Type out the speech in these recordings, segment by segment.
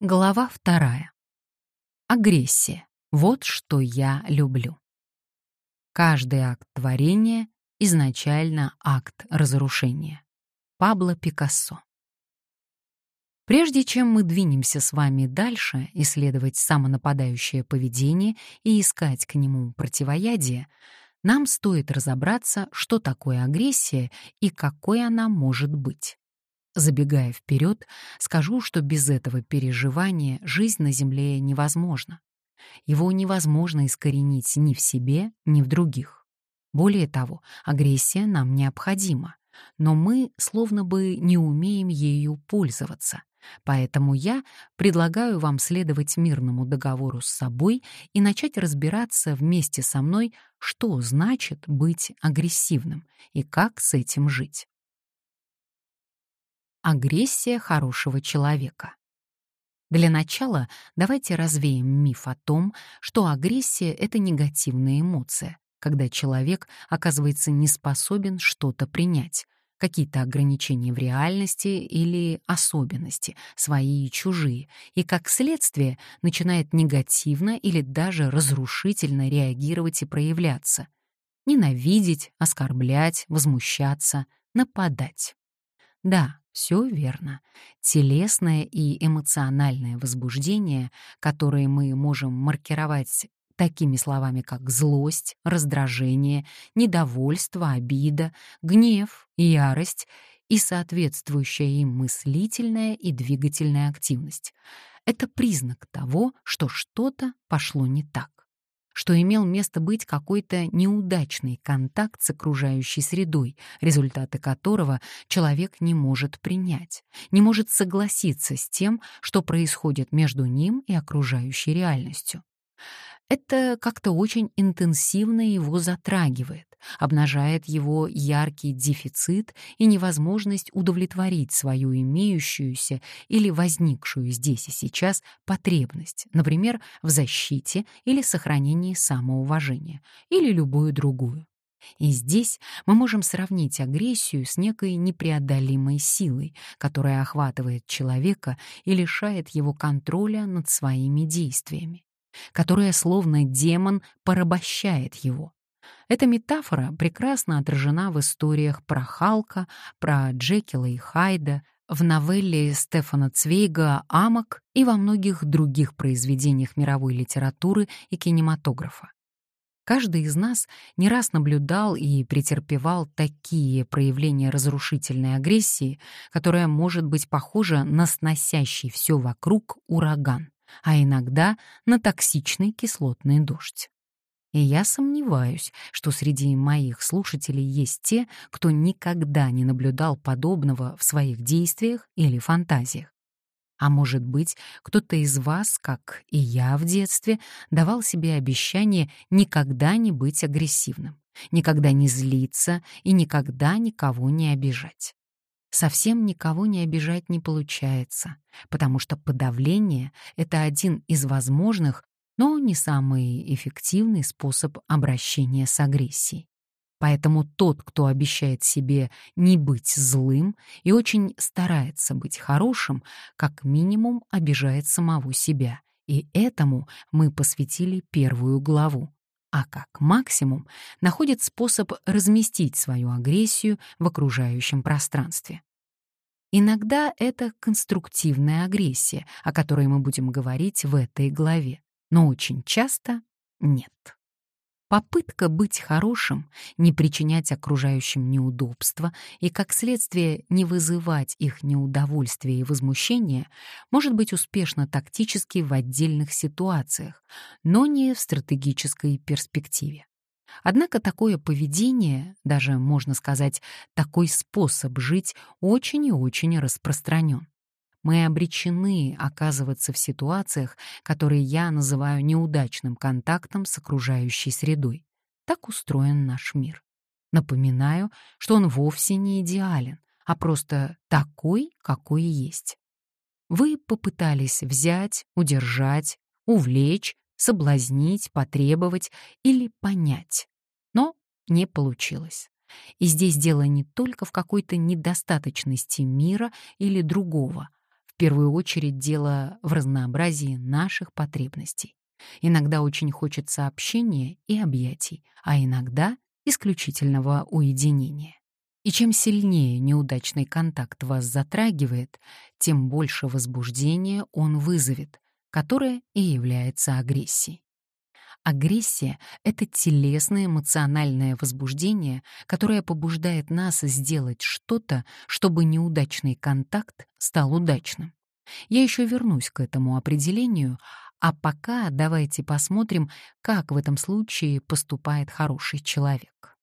Глава вторая. Агрессия. Вот что я люблю. Каждый акт творения — изначально акт разрушения. Пабло Пикассо. Прежде чем мы двинемся с вами дальше исследовать самонападающее поведение и искать к нему противоядие, нам стоит разобраться, что такое агрессия и какой она может быть. Забегая вперед, скажу, что без этого переживания жизнь на Земле невозможна. Его невозможно искоренить ни в себе, ни в других. Более того, агрессия нам необходима, но мы словно бы не умеем ею пользоваться. Поэтому я предлагаю вам следовать мирному договору с собой и начать разбираться вместе со мной, что значит быть агрессивным и как с этим жить. Агрессия хорошего человека. Для начала давайте развеем миф о том, что агрессия — это негативная эмоция, когда человек оказывается не способен что-то принять, какие-то ограничения в реальности или особенности, свои и чужие, и как следствие начинает негативно или даже разрушительно реагировать и проявляться, ненавидеть, оскорблять, возмущаться, нападать. Да, все верно. Телесное и эмоциональное возбуждение, которые мы можем маркировать такими словами, как злость, раздражение, недовольство, обида, гнев, ярость и соответствующая им мыслительная и двигательная активность. Это признак того, что что-то пошло не так что имел место быть какой-то неудачный контакт с окружающей средой, результаты которого человек не может принять, не может согласиться с тем, что происходит между ним и окружающей реальностью. Это как-то очень интенсивно его затрагивает, обнажает его яркий дефицит и невозможность удовлетворить свою имеющуюся или возникшую здесь и сейчас потребность, например, в защите или сохранении самоуважения, или любую другую. И здесь мы можем сравнить агрессию с некой непреодолимой силой, которая охватывает человека и лишает его контроля над своими действиями которая словно демон порабощает его. Эта метафора прекрасно отражена в историях про Халка, про Джекила и Хайда, в новелле Стефана Цвейга «Амок» и во многих других произведениях мировой литературы и кинематографа. Каждый из нас не раз наблюдал и претерпевал такие проявления разрушительной агрессии, которая может быть похожа на сносящий все вокруг ураган а иногда на токсичный кислотный дождь. И я сомневаюсь, что среди моих слушателей есть те, кто никогда не наблюдал подобного в своих действиях или фантазиях. А может быть, кто-то из вас, как и я в детстве, давал себе обещание никогда не быть агрессивным, никогда не злиться и никогда никого не обижать совсем никого не обижать не получается, потому что подавление — это один из возможных, но не самый эффективный способ обращения с агрессией. Поэтому тот, кто обещает себе не быть злым и очень старается быть хорошим, как минимум обижает самого себя. И этому мы посвятили первую главу. А как максимум находит способ разместить свою агрессию в окружающем пространстве. Иногда это конструктивная агрессия, о которой мы будем говорить в этой главе, но очень часто нет. Попытка быть хорошим, не причинять окружающим неудобства и, как следствие, не вызывать их неудовольствия и возмущения, может быть успешно тактически в отдельных ситуациях, но не в стратегической перспективе. Однако такое поведение, даже можно сказать, такой способ жить очень и очень распространен. Мы обречены оказываться в ситуациях, которые я называю неудачным контактом с окружающей средой. Так устроен наш мир. Напоминаю, что он вовсе не идеален, а просто такой, какой есть. Вы попытались взять, удержать, увлечь, соблазнить, потребовать или понять. Но не получилось. И здесь дело не только в какой-то недостаточности мира или другого, в первую очередь дело в разнообразии наших потребностей. Иногда очень хочется общения и объятий, а иногда исключительного уединения. И чем сильнее неудачный контакт вас затрагивает, тем больше возбуждения он вызовет, которое и является агрессией. Агрессия — это телесное эмоциональное возбуждение, которое побуждает нас сделать что-то, чтобы неудачный контакт стал удачным. Я еще вернусь к этому определению, а пока давайте посмотрим, как в этом случае поступает хороший человек.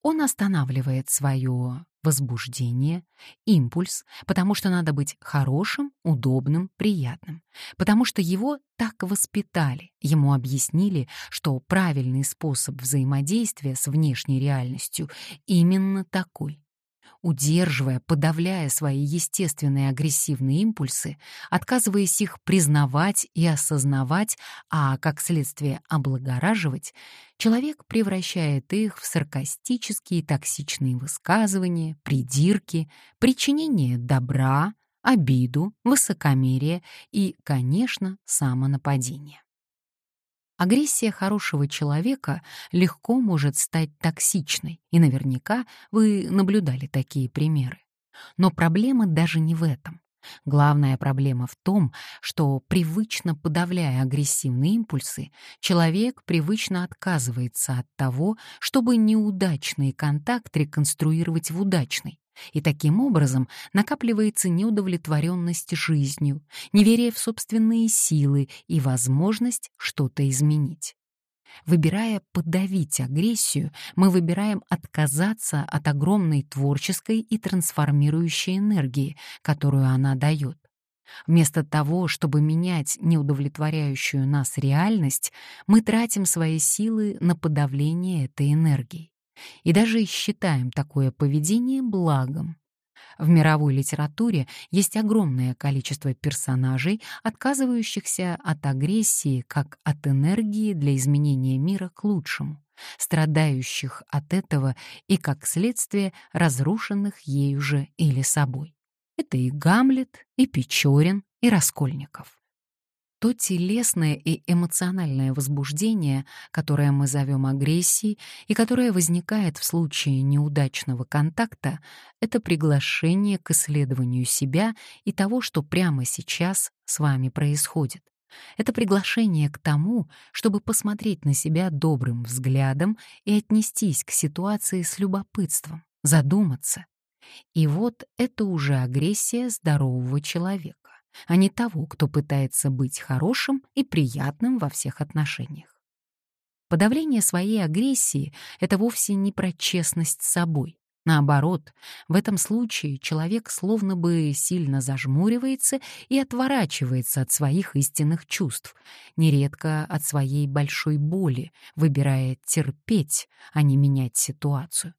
Он останавливает свое возбуждение, импульс, потому что надо быть хорошим, удобным, приятным, потому что его так воспитали, ему объяснили, что правильный способ взаимодействия с внешней реальностью именно такой удерживая, подавляя свои естественные агрессивные импульсы, отказываясь их признавать и осознавать, а, как следствие, облагораживать, человек превращает их в саркастические токсичные высказывания, придирки, причинение добра, обиду, высокомерие и, конечно, самонападение. Агрессия хорошего человека легко может стать токсичной, и наверняка вы наблюдали такие примеры. Но проблема даже не в этом. Главная проблема в том, что, привычно подавляя агрессивные импульсы, человек привычно отказывается от того, чтобы неудачный контакт реконструировать в удачный, и таким образом накапливается неудовлетворенность жизнью, неверие в собственные силы и возможность что-то изменить. Выбирая подавить агрессию, мы выбираем отказаться от огромной творческой и трансформирующей энергии, которую она дает. Вместо того, чтобы менять неудовлетворяющую нас реальность, мы тратим свои силы на подавление этой энергии и даже считаем такое поведение благом. В мировой литературе есть огромное количество персонажей, отказывающихся от агрессии как от энергии для изменения мира к лучшему, страдающих от этого и, как следствие, разрушенных ею же или собой. Это и Гамлет, и Печорин, и Раскольников то телесное и эмоциональное возбуждение, которое мы зовем агрессией и которое возникает в случае неудачного контакта, это приглашение к исследованию себя и того, что прямо сейчас с вами происходит. Это приглашение к тому, чтобы посмотреть на себя добрым взглядом и отнестись к ситуации с любопытством, задуматься. И вот это уже агрессия здорового человека а не того, кто пытается быть хорошим и приятным во всех отношениях. Подавление своей агрессии — это вовсе не про честность с собой. Наоборот, в этом случае человек словно бы сильно зажмуривается и отворачивается от своих истинных чувств, нередко от своей большой боли, выбирая терпеть, а не менять ситуацию.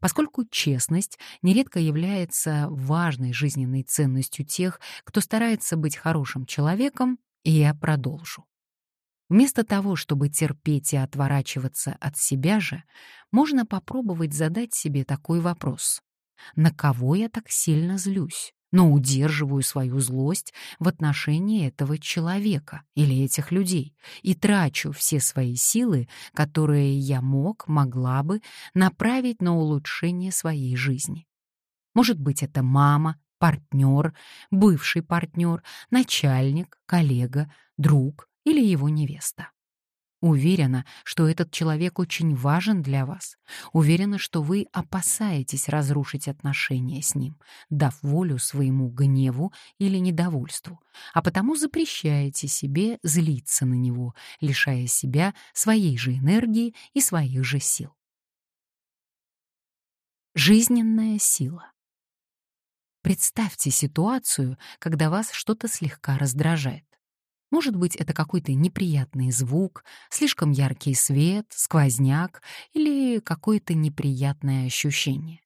Поскольку честность нередко является важной жизненной ценностью тех, кто старается быть хорошим человеком, я продолжу. Вместо того, чтобы терпеть и отворачиваться от себя же, можно попробовать задать себе такой вопрос. На кого я так сильно злюсь? Но удерживаю свою злость в отношении этого человека или этих людей и трачу все свои силы, которые я мог, могла бы направить на улучшение своей жизни. Может быть, это мама, партнер, бывший партнер, начальник, коллега, друг или его невеста. Уверена, что этот человек очень важен для вас. Уверена, что вы опасаетесь разрушить отношения с ним, дав волю своему гневу или недовольству, а потому запрещаете себе злиться на него, лишая себя своей же энергии и своих же сил. Жизненная сила. Представьте ситуацию, когда вас что-то слегка раздражает. Может быть, это какой-то неприятный звук, слишком яркий свет, сквозняк или какое-то неприятное ощущение.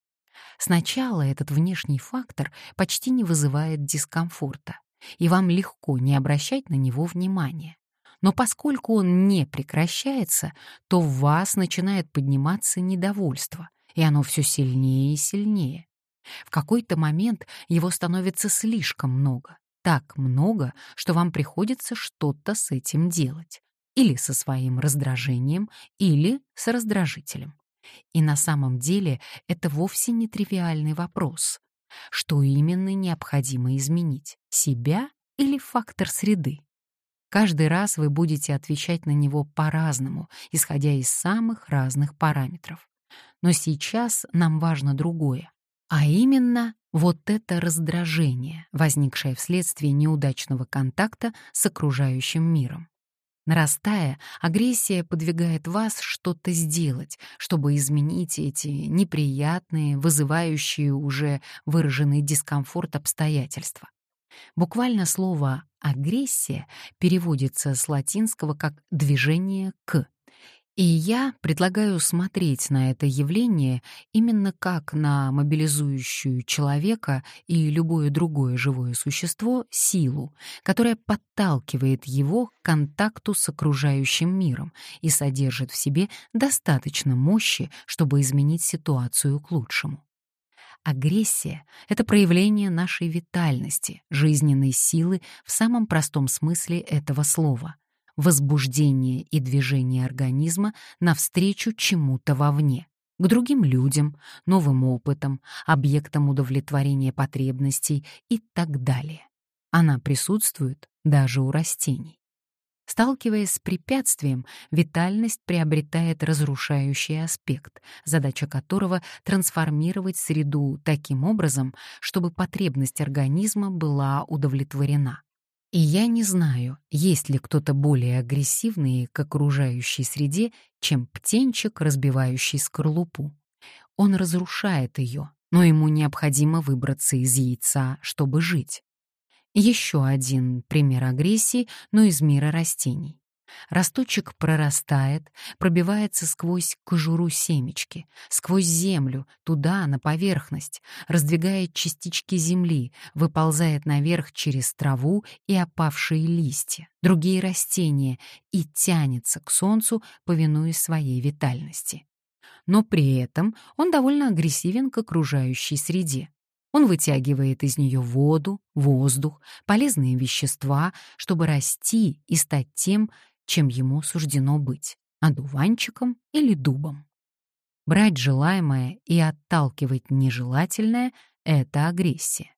Сначала этот внешний фактор почти не вызывает дискомфорта, и вам легко не обращать на него внимания. Но поскольку он не прекращается, то в вас начинает подниматься недовольство, и оно все сильнее и сильнее. В какой-то момент его становится слишком много, так много, что вам приходится что-то с этим делать. Или со своим раздражением, или с раздражителем. И на самом деле это вовсе не тривиальный вопрос. Что именно необходимо изменить? Себя или фактор среды? Каждый раз вы будете отвечать на него по-разному, исходя из самых разных параметров. Но сейчас нам важно другое, а именно вот это раздражение, возникшее вследствие неудачного контакта с окружающим миром. Нарастая, агрессия подвигает вас что-то сделать, чтобы изменить эти неприятные, вызывающие уже выраженный дискомфорт обстоятельства. Буквально слово «агрессия» переводится с латинского как «движение к». И я предлагаю смотреть на это явление именно как на мобилизующую человека и любое другое живое существо силу, которая подталкивает его к контакту с окружающим миром и содержит в себе достаточно мощи, чтобы изменить ситуацию к лучшему. Агрессия — это проявление нашей витальности, жизненной силы в самом простом смысле этого слова — возбуждение и движение организма навстречу чему-то вовне, к другим людям, новым опытам, объектам удовлетворения потребностей и так далее. Она присутствует даже у растений. Сталкиваясь с препятствием, витальность приобретает разрушающий аспект, задача которого — трансформировать среду таким образом, чтобы потребность организма была удовлетворена. И я не знаю, есть ли кто-то более агрессивный к окружающей среде, чем птенчик, разбивающий скорлупу. Он разрушает ее, но ему необходимо выбраться из яйца, чтобы жить. Еще один пример агрессии, но из мира растений. Росточек прорастает, пробивается сквозь кожуру семечки, сквозь землю, туда, на поверхность, раздвигает частички земли, выползает наверх через траву и опавшие листья, другие растения и тянется к солнцу, повинуясь своей витальности. Но при этом он довольно агрессивен к окружающей среде. Он вытягивает из нее воду, воздух, полезные вещества, чтобы расти и стать тем, чем ему суждено быть — одуванчиком или дубом. Брать желаемое и отталкивать нежелательное — это агрессия.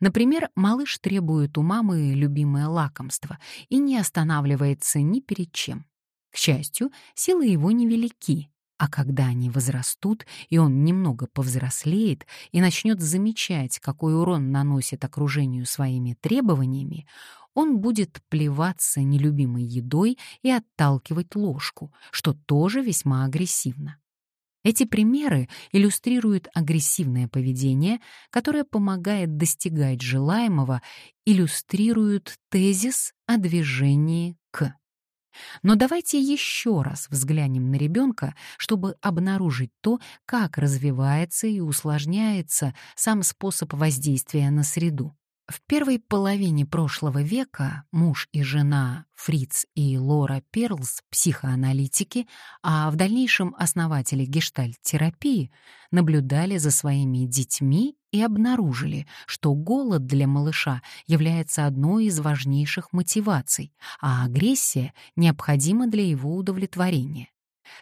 Например, малыш требует у мамы любимое лакомство и не останавливается ни перед чем. К счастью, силы его невелики, а когда они возрастут, и он немного повзрослеет и начнет замечать, какой урон наносит окружению своими требованиями, он будет плеваться нелюбимой едой и отталкивать ложку, что тоже весьма агрессивно. Эти примеры иллюстрируют агрессивное поведение, которое помогает достигать желаемого, иллюстрируют тезис о движении к. Но давайте еще раз взглянем на ребенка, чтобы обнаружить то, как развивается и усложняется сам способ воздействия на среду. В первой половине прошлого века муж и жена Фриц и Лора Перлс, психоаналитики, а в дальнейшем основатели гештальт-терапии, наблюдали за своими детьми и обнаружили, что голод для малыша является одной из важнейших мотиваций, а агрессия необходима для его удовлетворения.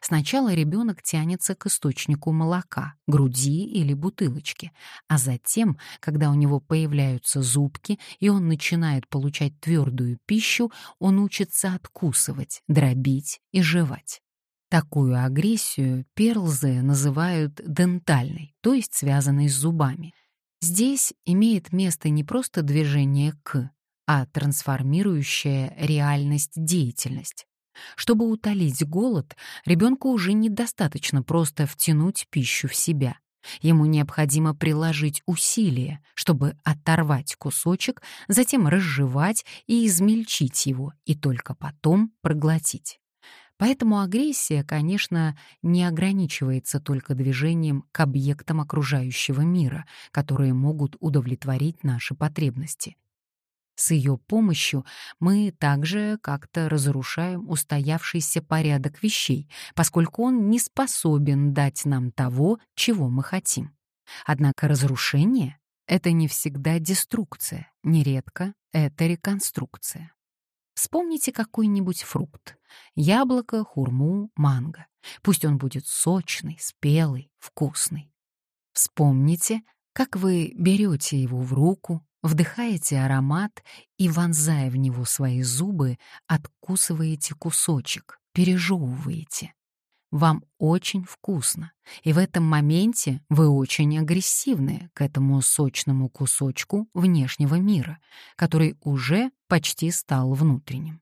Сначала ребенок тянется к источнику молока, груди или бутылочки, а затем, когда у него появляются зубки и он начинает получать твердую пищу, он учится откусывать, дробить и жевать. Такую агрессию перлзы называют дентальной, то есть связанной с зубами. Здесь имеет место не просто движение «к», а трансформирующая реальность деятельность. Чтобы утолить голод, ребенку уже недостаточно просто втянуть пищу в себя. Ему необходимо приложить усилия, чтобы оторвать кусочек, затем разжевать и измельчить его, и только потом проглотить. Поэтому агрессия, конечно, не ограничивается только движением к объектам окружающего мира, которые могут удовлетворить наши потребности. С ее помощью мы также как-то разрушаем устоявшийся порядок вещей, поскольку он не способен дать нам того, чего мы хотим. Однако разрушение — это не всегда деструкция, нередко это реконструкция. Вспомните какой-нибудь фрукт — яблоко, хурму, манго. Пусть он будет сочный, спелый, вкусный. Вспомните, как вы берете его в руку, вдыхаете аромат и, вонзая в него свои зубы, откусываете кусочек, пережевываете. Вам очень вкусно, и в этом моменте вы очень агрессивны к этому сочному кусочку внешнего мира, который уже почти стал внутренним.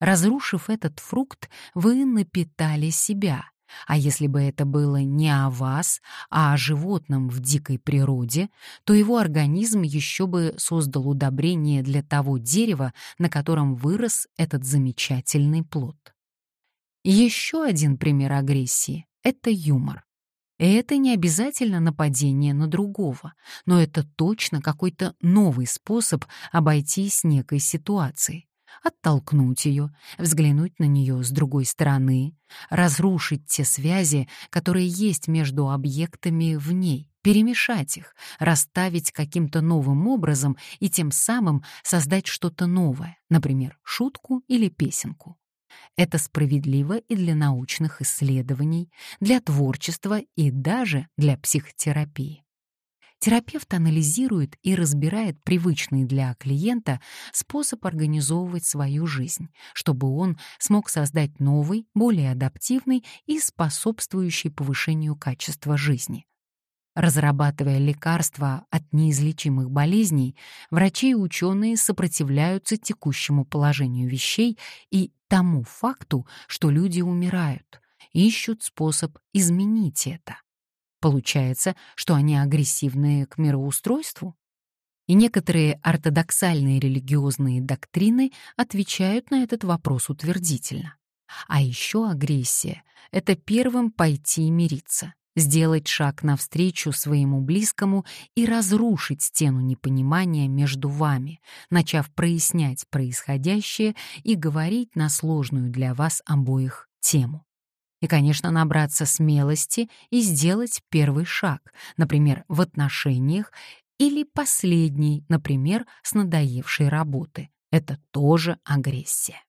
Разрушив этот фрукт, вы напитали себя, а если бы это было не о вас, а о животном в дикой природе, то его организм еще бы создал удобрение для того дерева, на котором вырос этот замечательный плод. Еще один пример агрессии — это юмор. И это не обязательно нападение на другого, но это точно какой-то новый способ обойтись некой ситуацией. Оттолкнуть ее, взглянуть на нее с другой стороны, разрушить те связи, которые есть между объектами в ней, перемешать их, расставить каким-то новым образом и тем самым создать что-то новое, например, шутку или песенку. Это справедливо и для научных исследований, для творчества и даже для психотерапии. Терапевт анализирует и разбирает привычный для клиента способ организовывать свою жизнь, чтобы он смог создать новый, более адаптивный и способствующий повышению качества жизни. Разрабатывая лекарства от неизлечимых болезней, врачи и ученые сопротивляются текущему положению вещей и тому факту, что люди умирают, ищут способ изменить это. Получается, что они агрессивны к мироустройству? И некоторые ортодоксальные религиозные доктрины отвечают на этот вопрос утвердительно. А еще агрессия — это первым пойти мириться, сделать шаг навстречу своему близкому и разрушить стену непонимания между вами, начав прояснять происходящее и говорить на сложную для вас обоих тему. И, конечно, набраться смелости и сделать первый шаг, например, в отношениях, или последний, например, с надоевшей работы. Это тоже агрессия.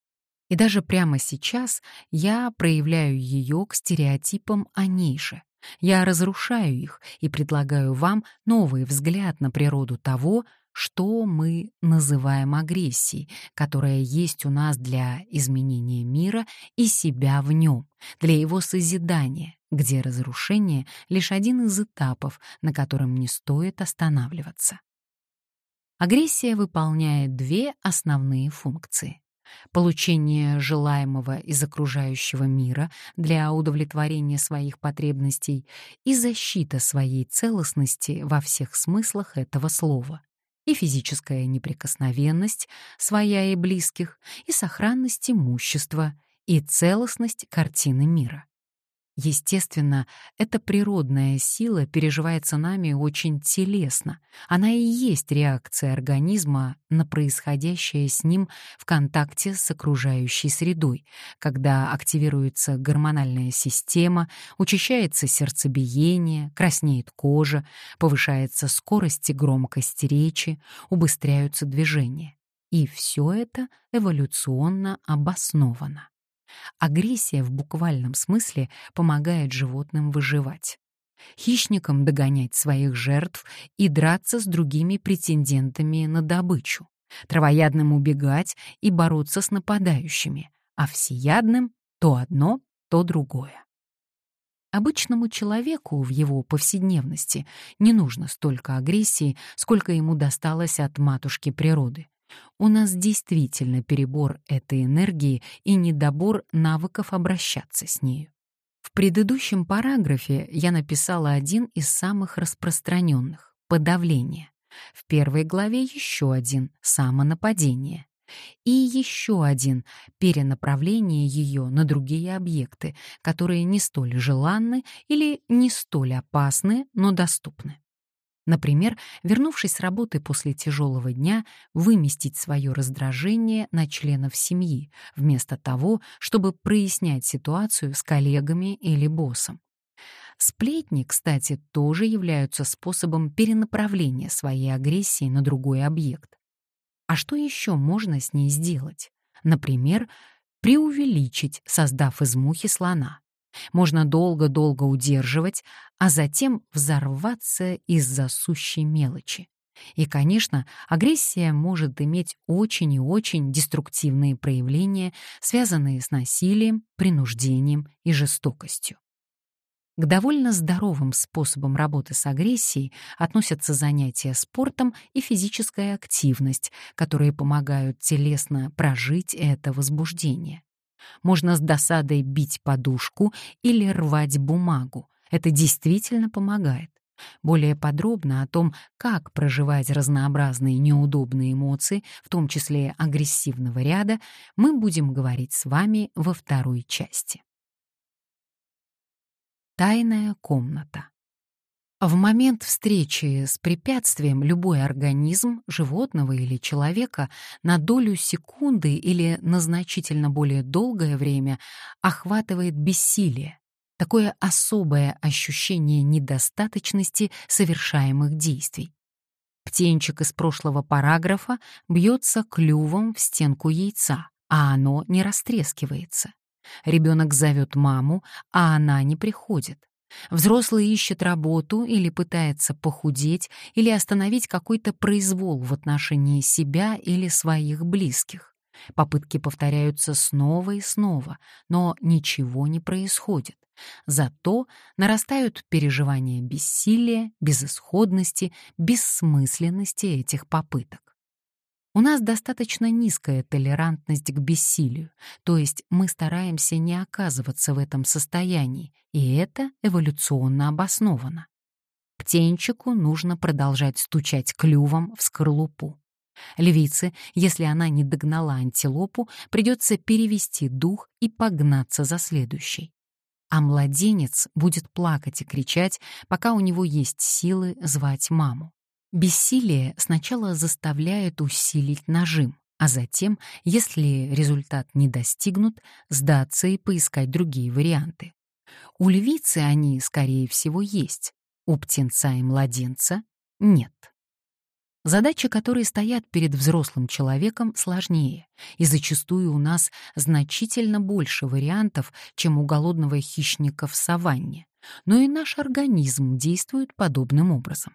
И даже прямо сейчас я проявляю ее к стереотипам о нише, я разрушаю их и предлагаю вам новый взгляд на природу того, что мы называем агрессией, которая есть у нас для изменения мира и себя в нем, для его созидания, где разрушение — лишь один из этапов, на котором не стоит останавливаться. Агрессия выполняет две основные функции получение желаемого из окружающего мира для удовлетворения своих потребностей и защита своей целостности во всех смыслах этого слова, и физическая неприкосновенность своя и близких, и сохранность имущества, и целостность картины мира. Естественно, эта природная сила переживается нами очень телесно. Она и есть реакция организма на происходящее с ним в контакте с окружающей средой, когда активируется гормональная система, учащается сердцебиение, краснеет кожа, повышается скорость и громкость речи, убыстряются движения. И все это эволюционно обосновано. Агрессия в буквальном смысле помогает животным выживать. Хищникам догонять своих жертв и драться с другими претендентами на добычу. Травоядным убегать и бороться с нападающими, а всеядным — то одно, то другое. Обычному человеку в его повседневности не нужно столько агрессии, сколько ему досталось от матушки природы. У нас действительно перебор этой энергии и недобор навыков обращаться с нею. В предыдущем параграфе я написала один из самых распространенных — подавление. В первой главе еще один — самонападение. И еще один — перенаправление ее на другие объекты, которые не столь желанны или не столь опасны, но доступны. Например, вернувшись с работы после тяжелого дня, выместить свое раздражение на членов семьи, вместо того, чтобы прояснять ситуацию с коллегами или боссом. Сплетни, кстати, тоже являются способом перенаправления своей агрессии на другой объект. А что еще можно с ней сделать? Например, преувеличить, создав из мухи слона. Можно долго-долго удерживать, а затем взорваться из-за сущей мелочи. И, конечно, агрессия может иметь очень и очень деструктивные проявления, связанные с насилием, принуждением и жестокостью. К довольно здоровым способам работы с агрессией относятся занятия спортом и физическая активность, которые помогают телесно прожить это возбуждение. Можно с досадой бить подушку или рвать бумагу. Это действительно помогает. Более подробно о том, как проживать разнообразные неудобные эмоции, в том числе агрессивного ряда, мы будем говорить с вами во второй части. Тайная комната. В момент встречи с препятствием любой организм, животного или человека, на долю секунды или на значительно более долгое время охватывает бессилие, такое особое ощущение недостаточности совершаемых действий. Птенчик из прошлого параграфа бьется клювом в стенку яйца, а оно не растрескивается. Ребенок зовет маму, а она не приходит. Взрослый ищет работу или пытается похудеть или остановить какой-то произвол в отношении себя или своих близких. Попытки повторяются снова и снова, но ничего не происходит. Зато нарастают переживания бессилия, безысходности, бессмысленности этих попыток. У нас достаточно низкая толерантность к бессилию, то есть мы стараемся не оказываться в этом состоянии, и это эволюционно обосновано. Птенчику нужно продолжать стучать клювом в скорлупу. Львице, если она не догнала антилопу, придется перевести дух и погнаться за следующей. А младенец будет плакать и кричать, пока у него есть силы звать маму. Бессилие сначала заставляет усилить нажим, а затем, если результат не достигнут, сдаться и поискать другие варианты. У львицы они, скорее всего, есть, у птенца и младенца — нет. Задачи, которые стоят перед взрослым человеком, сложнее, и зачастую у нас значительно больше вариантов, чем у голодного хищника в саванне, но и наш организм действует подобным образом.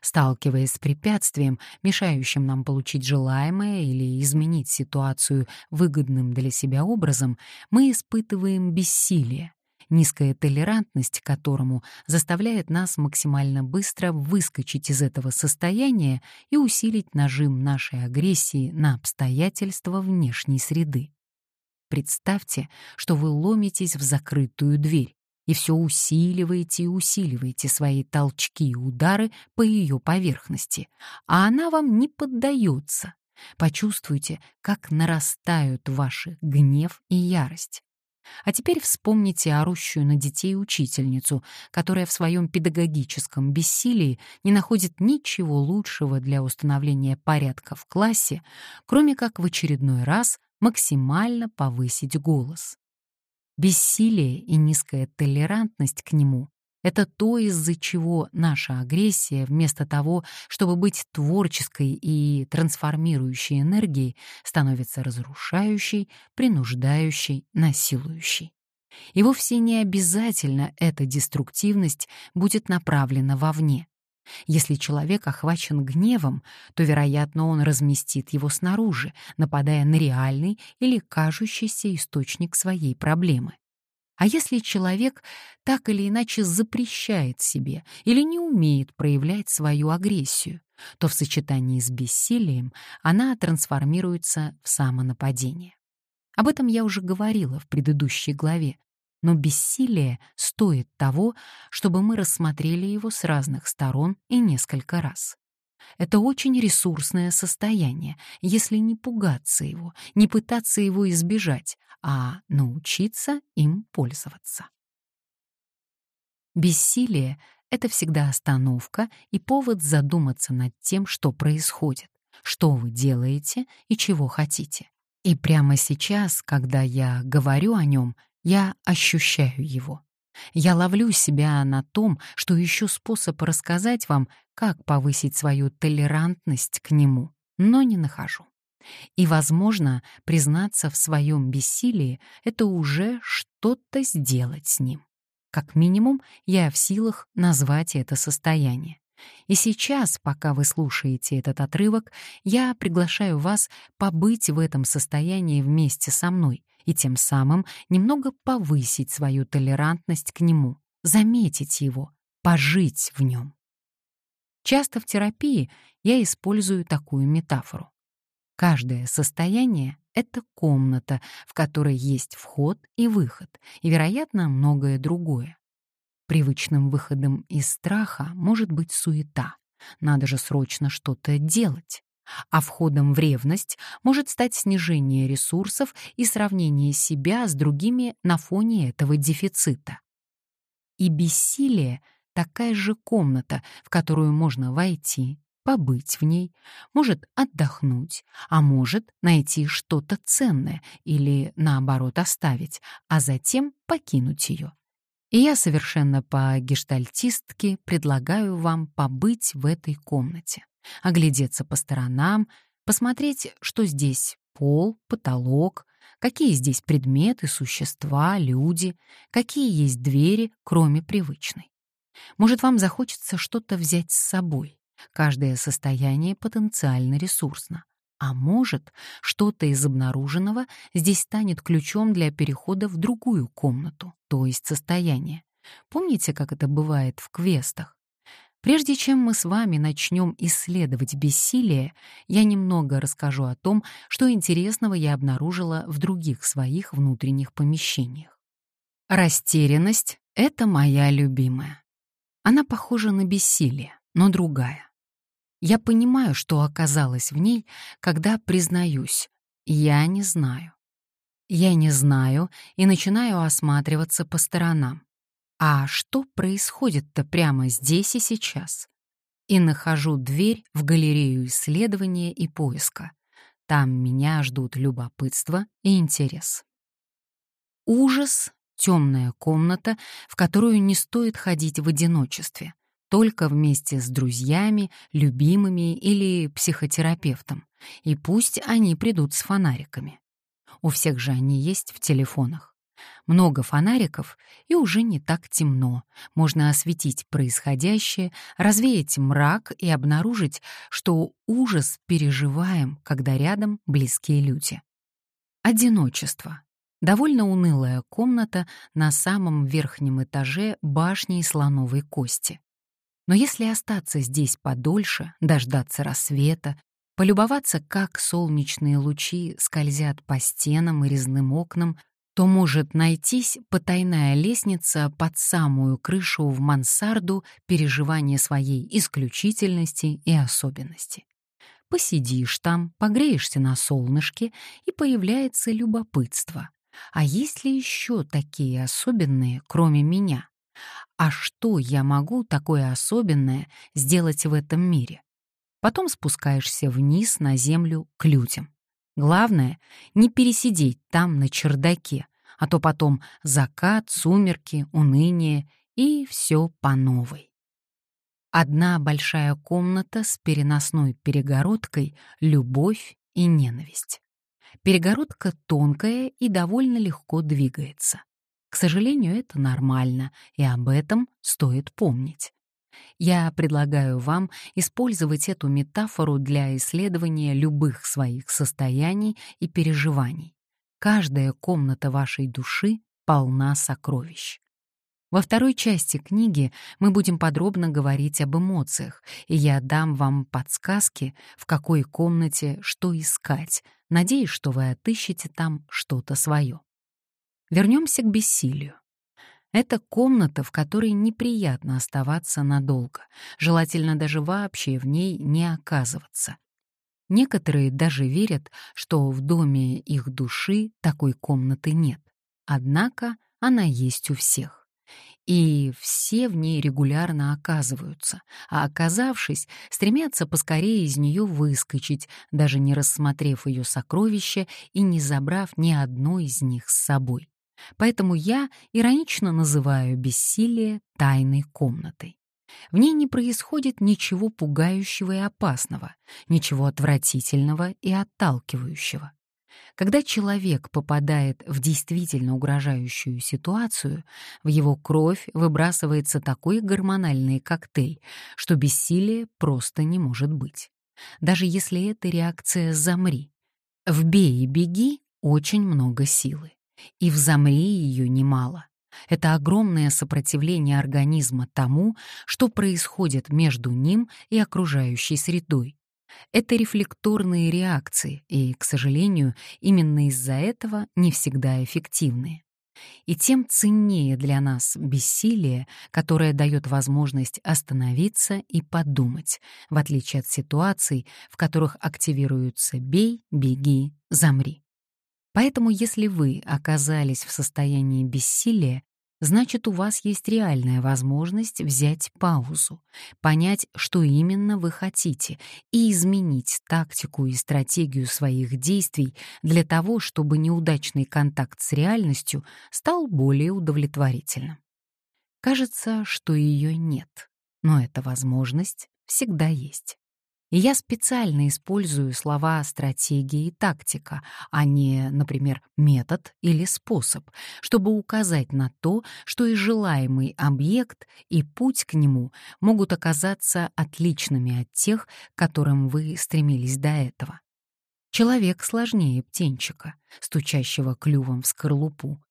Сталкиваясь с препятствием, мешающим нам получить желаемое или изменить ситуацию выгодным для себя образом, мы испытываем бессилие, низкая толерантность к которому заставляет нас максимально быстро выскочить из этого состояния и усилить нажим нашей агрессии на обстоятельства внешней среды. Представьте, что вы ломитесь в закрытую дверь, и все усиливаете и усиливаете свои толчки и удары по ее поверхности, а она вам не поддается. Почувствуйте, как нарастают ваши гнев и ярость. А теперь вспомните орущую на детей учительницу, которая в своем педагогическом бессилии не находит ничего лучшего для установления порядка в классе, кроме как в очередной раз максимально повысить голос. Бессилие и низкая толерантность к нему — это то, из-за чего наша агрессия, вместо того, чтобы быть творческой и трансформирующей энергией, становится разрушающей, принуждающей, насилующей. И вовсе не обязательно эта деструктивность будет направлена вовне. Если человек охвачен гневом, то, вероятно, он разместит его снаружи, нападая на реальный или кажущийся источник своей проблемы. А если человек так или иначе запрещает себе или не умеет проявлять свою агрессию, то в сочетании с бессилием она трансформируется в самонападение. Об этом я уже говорила в предыдущей главе, но бессилие стоит того, чтобы мы рассмотрели его с разных сторон и несколько раз. Это очень ресурсное состояние, если не пугаться его, не пытаться его избежать, а научиться им пользоваться. Бессилие — это всегда остановка и повод задуматься над тем, что происходит, что вы делаете и чего хотите. И прямо сейчас, когда я говорю о нем, я ощущаю его. Я ловлю себя на том, что ищу способ рассказать вам, как повысить свою толерантность к нему, но не нахожу. И, возможно, признаться в своем бессилии — это уже что-то сделать с ним. Как минимум, я в силах назвать это состояние. И сейчас, пока вы слушаете этот отрывок, я приглашаю вас побыть в этом состоянии вместе со мной и тем самым немного повысить свою толерантность к нему, заметить его, пожить в нем. Часто в терапии я использую такую метафору. Каждое состояние — это комната, в которой есть вход и выход, и, вероятно, многое другое. Привычным выходом из страха может быть суета. Надо же срочно что-то делать. А входом в ревность может стать снижение ресурсов и сравнение себя с другими на фоне этого дефицита. И бессилие — такая же комната, в которую можно войти, побыть в ней, может отдохнуть, а может найти что-то ценное или, наоборот, оставить, а затем покинуть ее. И я совершенно по-гештальтистски предлагаю вам побыть в этой комнате, оглядеться по сторонам, посмотреть, что здесь пол, потолок, какие здесь предметы, существа, люди, какие есть двери, кроме привычной. Может, вам захочется что-то взять с собой. Каждое состояние потенциально ресурсно. А может, что-то из обнаруженного здесь станет ключом для перехода в другую комнату, то есть состояние. Помните, как это бывает в квестах? Прежде чем мы с вами начнем исследовать бессилие, я немного расскажу о том, что интересного я обнаружила в других своих внутренних помещениях. Растерянность — это моя любимая. Она похожа на бессилие, но другая. Я понимаю, что оказалась в ней, когда признаюсь, я не знаю. Я не знаю и начинаю осматриваться по сторонам. А что происходит-то прямо здесь и сейчас? И нахожу дверь в галерею исследования и поиска. Там меня ждут любопытство и интерес. Ужас — темная комната, в которую не стоит ходить в одиночестве только вместе с друзьями, любимыми или психотерапевтом. И пусть они придут с фонариками. У всех же они есть в телефонах. Много фонариков, и уже не так темно. Можно осветить происходящее, развеять мрак и обнаружить, что ужас переживаем, когда рядом близкие люди. Одиночество. Довольно унылая комната на самом верхнем этаже башни слоновой кости. Но если остаться здесь подольше, дождаться рассвета, полюбоваться, как солнечные лучи скользят по стенам и резным окнам, то может найтись потайная лестница под самую крышу в мансарду переживания своей исключительности и особенности. Посидишь там, погреешься на солнышке, и появляется любопытство. А есть ли еще такие особенные, кроме меня? А что я могу такое особенное сделать в этом мире? Потом спускаешься вниз на землю к людям. Главное — не пересидеть там на чердаке, а то потом закат, сумерки, уныние и все по новой. Одна большая комната с переносной перегородкой — любовь и ненависть. Перегородка тонкая и довольно легко двигается. Сожалению, это нормально, и об этом стоит помнить. Я предлагаю вам использовать эту метафору для исследования любых своих состояний и переживаний. Каждая комната вашей души полна сокровищ. Во второй части книги мы будем подробно говорить об эмоциях, и я дам вам подсказки, в какой комнате что искать, надеюсь, что вы отыщете там что-то свое. Вернемся к бессилию. Это комната, в которой неприятно оставаться надолго, желательно даже вообще в ней не оказываться. Некоторые даже верят, что в доме их души такой комнаты нет. Однако она есть у всех. И все в ней регулярно оказываются, а оказавшись, стремятся поскорее из нее выскочить, даже не рассмотрев ее сокровища и не забрав ни одно из них с собой. Поэтому я иронично называю бессилие тайной комнатой. В ней не происходит ничего пугающего и опасного, ничего отвратительного и отталкивающего. Когда человек попадает в действительно угрожающую ситуацию, в его кровь выбрасывается такой гормональный коктейль, что бессилие просто не может быть. Даже если это реакция «замри». В «бей и беги» очень много силы, и в «замри» ее немало. Это огромное сопротивление организма тому, что происходит между ним и окружающей средой. Это рефлекторные реакции, и, к сожалению, именно из-за этого не всегда эффективные. И тем ценнее для нас бессилие, которое дает возможность остановиться и подумать, в отличие от ситуаций, в которых активируются «бей», «беги», «замри». Поэтому если вы оказались в состоянии бессилия, значит, у вас есть реальная возможность взять паузу, понять, что именно вы хотите, и изменить тактику и стратегию своих действий для того, чтобы неудачный контакт с реальностью стал более удовлетворительным. Кажется, что ее нет, но эта возможность всегда есть. И я специально использую слова «стратегия» и «тактика», а не, например, «метод» или «способ», чтобы указать на то, что и желаемый объект, и путь к нему могут оказаться отличными от тех, к которым вы стремились до этого. Человек сложнее птенчика, стучащего клювом в скорлупу.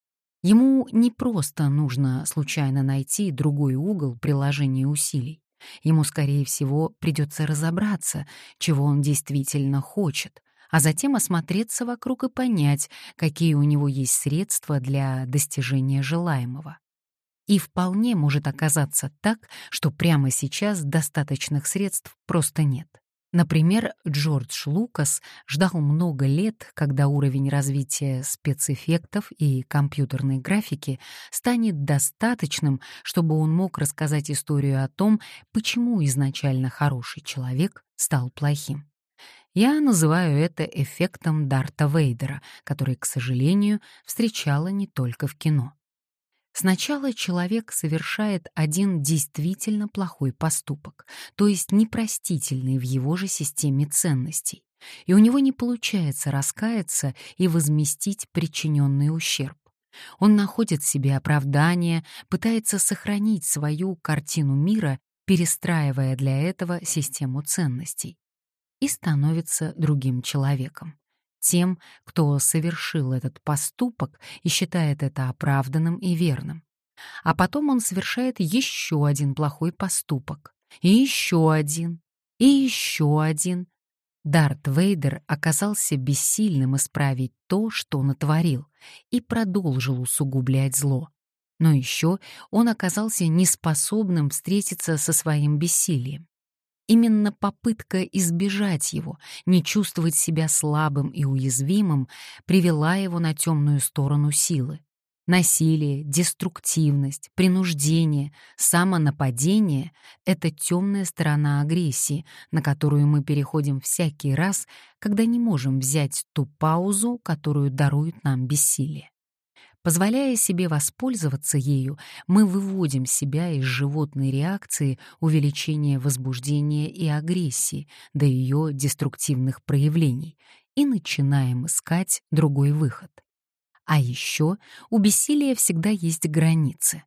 Ему не просто нужно случайно найти другой угол приложения усилий. Ему, скорее всего, придется разобраться, чего он действительно хочет, а затем осмотреться вокруг и понять, какие у него есть средства для достижения желаемого. И вполне может оказаться так, что прямо сейчас достаточных средств просто нет. Например, Джордж Лукас ждал много лет, когда уровень развития спецэффектов и компьютерной графики станет достаточным, чтобы он мог рассказать историю о том, почему изначально хороший человек стал плохим. Я называю это эффектом Дарта Вейдера, который, к сожалению, встречала не только в кино. Сначала человек совершает один действительно плохой поступок, то есть непростительный в его же системе ценностей, и у него не получается раскаяться и возместить причиненный ущерб. Он находит себе оправдание, пытается сохранить свою картину мира, перестраивая для этого систему ценностей, и становится другим человеком тем, кто совершил этот поступок и считает это оправданным и верным. А потом он совершает еще один плохой поступок, и еще один, и еще один. Дарт Вейдер оказался бессильным исправить то, что натворил, и продолжил усугублять зло. Но еще он оказался неспособным встретиться со своим бессилием. Именно попытка избежать его, не чувствовать себя слабым и уязвимым, привела его на темную сторону силы. Насилие, деструктивность, принуждение, самонападение — это темная сторона агрессии, на которую мы переходим всякий раз, когда не можем взять ту паузу, которую дарует нам бессилие. Позволяя себе воспользоваться ею, мы выводим себя из животной реакции увеличения возбуждения и агрессии до ее деструктивных проявлений и начинаем искать другой выход. А еще у бессилия всегда есть границы.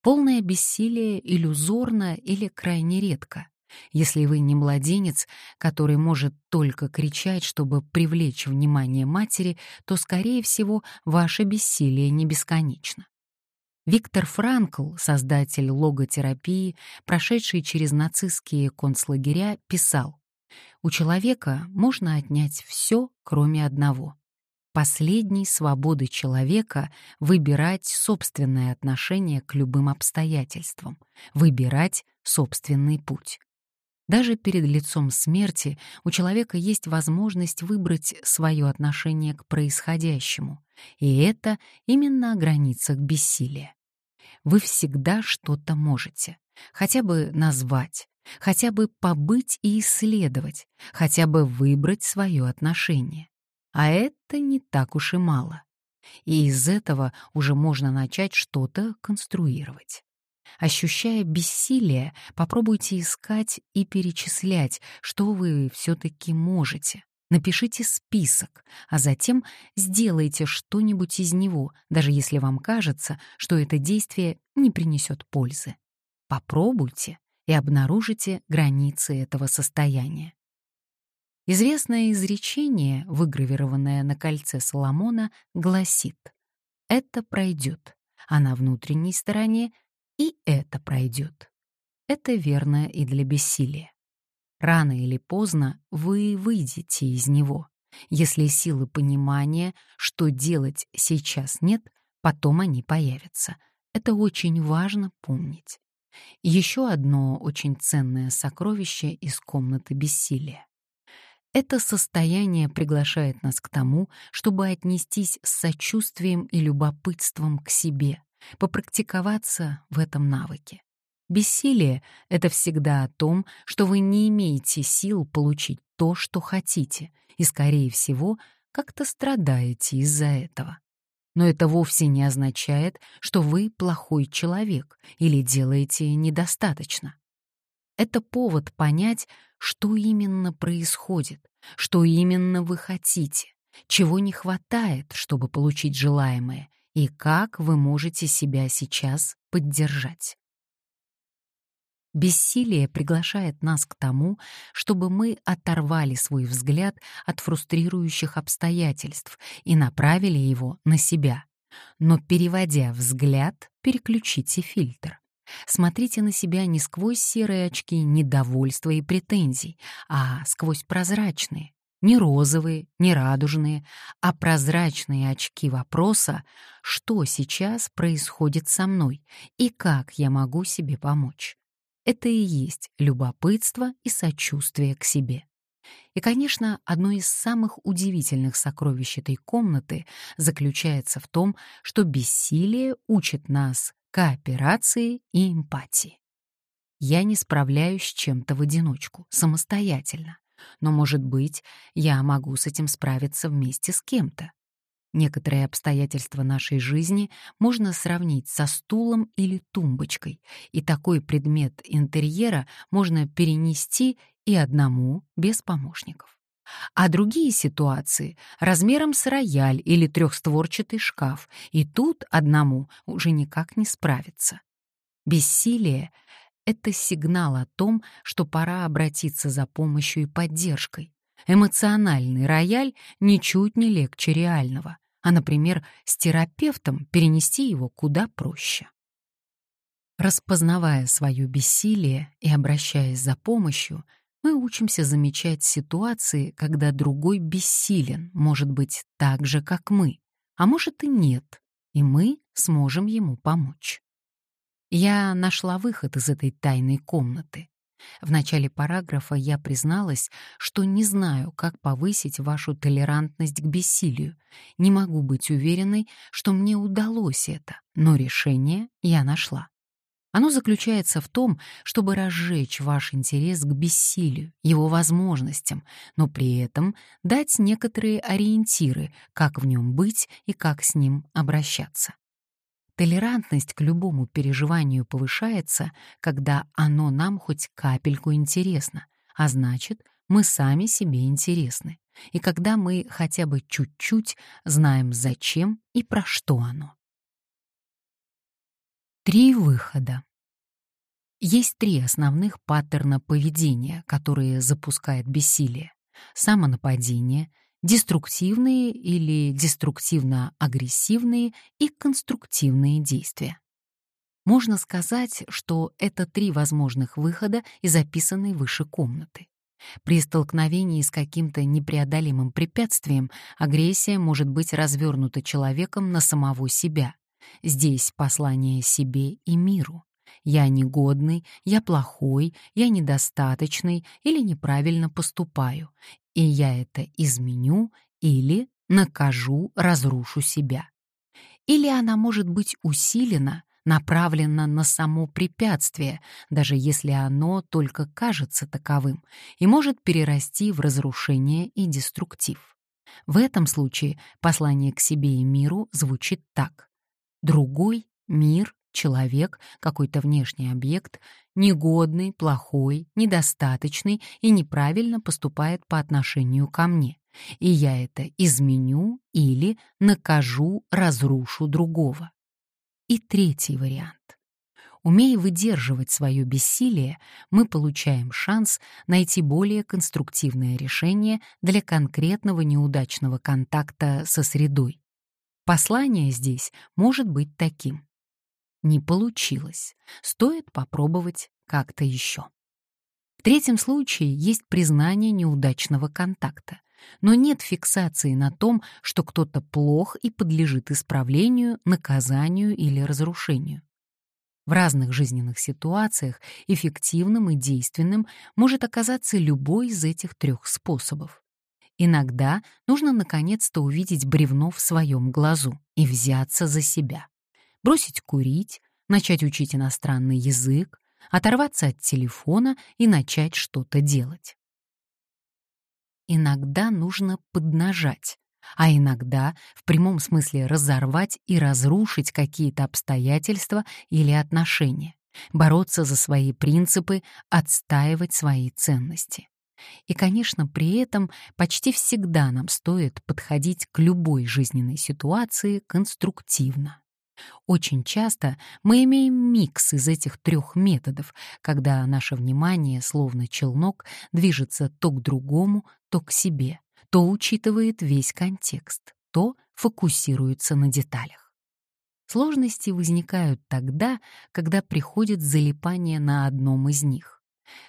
Полное бессилие иллюзорно или крайне редко. Если вы не младенец, который может только кричать, чтобы привлечь внимание матери, то, скорее всего, ваше бессилие не бесконечно. Виктор Франкл, создатель логотерапии, прошедший через нацистские концлагеря, писал, «У человека можно отнять все, кроме одного. Последней свободы человека — выбирать собственное отношение к любым обстоятельствам, выбирать собственный путь. Даже перед лицом смерти у человека есть возможность выбрать свое отношение к происходящему, и это именно о границах бессилия. Вы всегда что-то можете, хотя бы назвать, хотя бы побыть и исследовать, хотя бы выбрать свое отношение. А это не так уж и мало. И из этого уже можно начать что-то конструировать. Ощущая бессилие, попробуйте искать и перечислять, что вы все-таки можете. Напишите список, а затем сделайте что-нибудь из него, даже если вам кажется, что это действие не принесет пользы. Попробуйте и обнаружите границы этого состояния. Известное изречение, выгравированное на кольце Соломона, гласит «Это пройдет, а на внутренней стороне и это пройдет». Это верно и для бессилия. Рано или поздно вы выйдете из него. Если силы понимания, что делать сейчас нет, потом они появятся. Это очень важно помнить. Еще одно очень ценное сокровище из комнаты бессилия. Это состояние приглашает нас к тому, чтобы отнестись с сочувствием и любопытством к себе, попрактиковаться в этом навыке. Бессилие — это всегда о том, что вы не имеете сил получить то, что хотите, и, скорее всего, как-то страдаете из-за этого. Но это вовсе не означает, что вы плохой человек или делаете недостаточно. Это повод понять, что именно происходит, что именно вы хотите, чего не хватает, чтобы получить желаемое, и как вы можете себя сейчас поддержать. Бессилие приглашает нас к тому, чтобы мы оторвали свой взгляд от фрустрирующих обстоятельств и направили его на себя. Но переводя взгляд, переключите фильтр. Смотрите на себя не сквозь серые очки недовольства и претензий, а сквозь прозрачные, не розовые, не радужные, а прозрачные очки вопроса, что сейчас происходит со мной и как я могу себе помочь. Это и есть любопытство и сочувствие к себе. И, конечно, одно из самых удивительных сокровищ этой комнаты заключается в том, что бессилие учит нас кооперации и эмпатии. Я не справляюсь с чем-то в одиночку, самостоятельно. Но, может быть, я могу с этим справиться вместе с кем-то. Некоторые обстоятельства нашей жизни можно сравнить со стулом или тумбочкой, и такой предмет интерьера можно перенести и одному без помощников. А другие ситуации размером с рояль или трехстворчатый шкаф, и тут одному уже никак не справиться. Бессилие — это сигнал о том, что пора обратиться за помощью и поддержкой. Эмоциональный рояль ничуть не легче реального а, например, с терапевтом перенести его куда проще. Распознавая свое бессилие и обращаясь за помощью, мы учимся замечать ситуации, когда другой бессилен, может быть, так же, как мы, а может и нет, и мы сможем ему помочь. Я нашла выход из этой тайной комнаты. В начале параграфа я призналась, что не знаю, как повысить вашу толерантность к бессилию. Не могу быть уверенной, что мне удалось это, но решение я нашла. Оно заключается в том, чтобы разжечь ваш интерес к бессилию, его возможностям, но при этом дать некоторые ориентиры, как в нем быть и как с ним обращаться. Толерантность к любому переживанию повышается, когда оно нам хоть капельку интересно, а значит, мы сами себе интересны. И когда мы хотя бы чуть-чуть знаем, зачем и про что оно. Три выхода. Есть три основных паттерна поведения, которые запускает бессилие. Самонападение — деструктивные или деструктивно-агрессивные и конструктивные действия. Можно сказать, что это три возможных выхода из описанной выше комнаты. При столкновении с каким-то непреодолимым препятствием агрессия может быть развернута человеком на самого себя. Здесь послание себе и миру. Я негодный, я плохой, я недостаточный или неправильно поступаю, и я это изменю или накажу, разрушу себя. Или она может быть усилена, направлена на само препятствие, даже если оно только кажется таковым, и может перерасти в разрушение и деструктив. В этом случае послание к себе и миру звучит так. Другой, мир, человек, какой-то внешний объект, негодный, плохой, недостаточный и неправильно поступает по отношению ко мне. И я это изменю или накажу, разрушу другого. И третий вариант. Умея выдерживать свое бессилие, мы получаем шанс найти более конструктивное решение для конкретного неудачного контакта со средой. Послание здесь может быть таким. Не получилось. Стоит попробовать как-то еще. В третьем случае есть признание неудачного контакта, но нет фиксации на том, что кто-то плох и подлежит исправлению, наказанию или разрушению. В разных жизненных ситуациях эффективным и действенным может оказаться любой из этих трех способов. Иногда нужно наконец-то увидеть бревно в своем глазу и взяться за себя. Бросить курить, начать учить иностранный язык, оторваться от телефона и начать что-то делать. Иногда нужно поднажать, а иногда в прямом смысле разорвать и разрушить какие-то обстоятельства или отношения, бороться за свои принципы, отстаивать свои ценности. И, конечно, при этом почти всегда нам стоит подходить к любой жизненной ситуации конструктивно. Очень часто мы имеем микс из этих трех методов, когда наше внимание, словно челнок, движется то к другому, то к себе то учитывает весь контекст, то фокусируется на деталях. Сложности возникают тогда, когда приходит залипание на одном из них.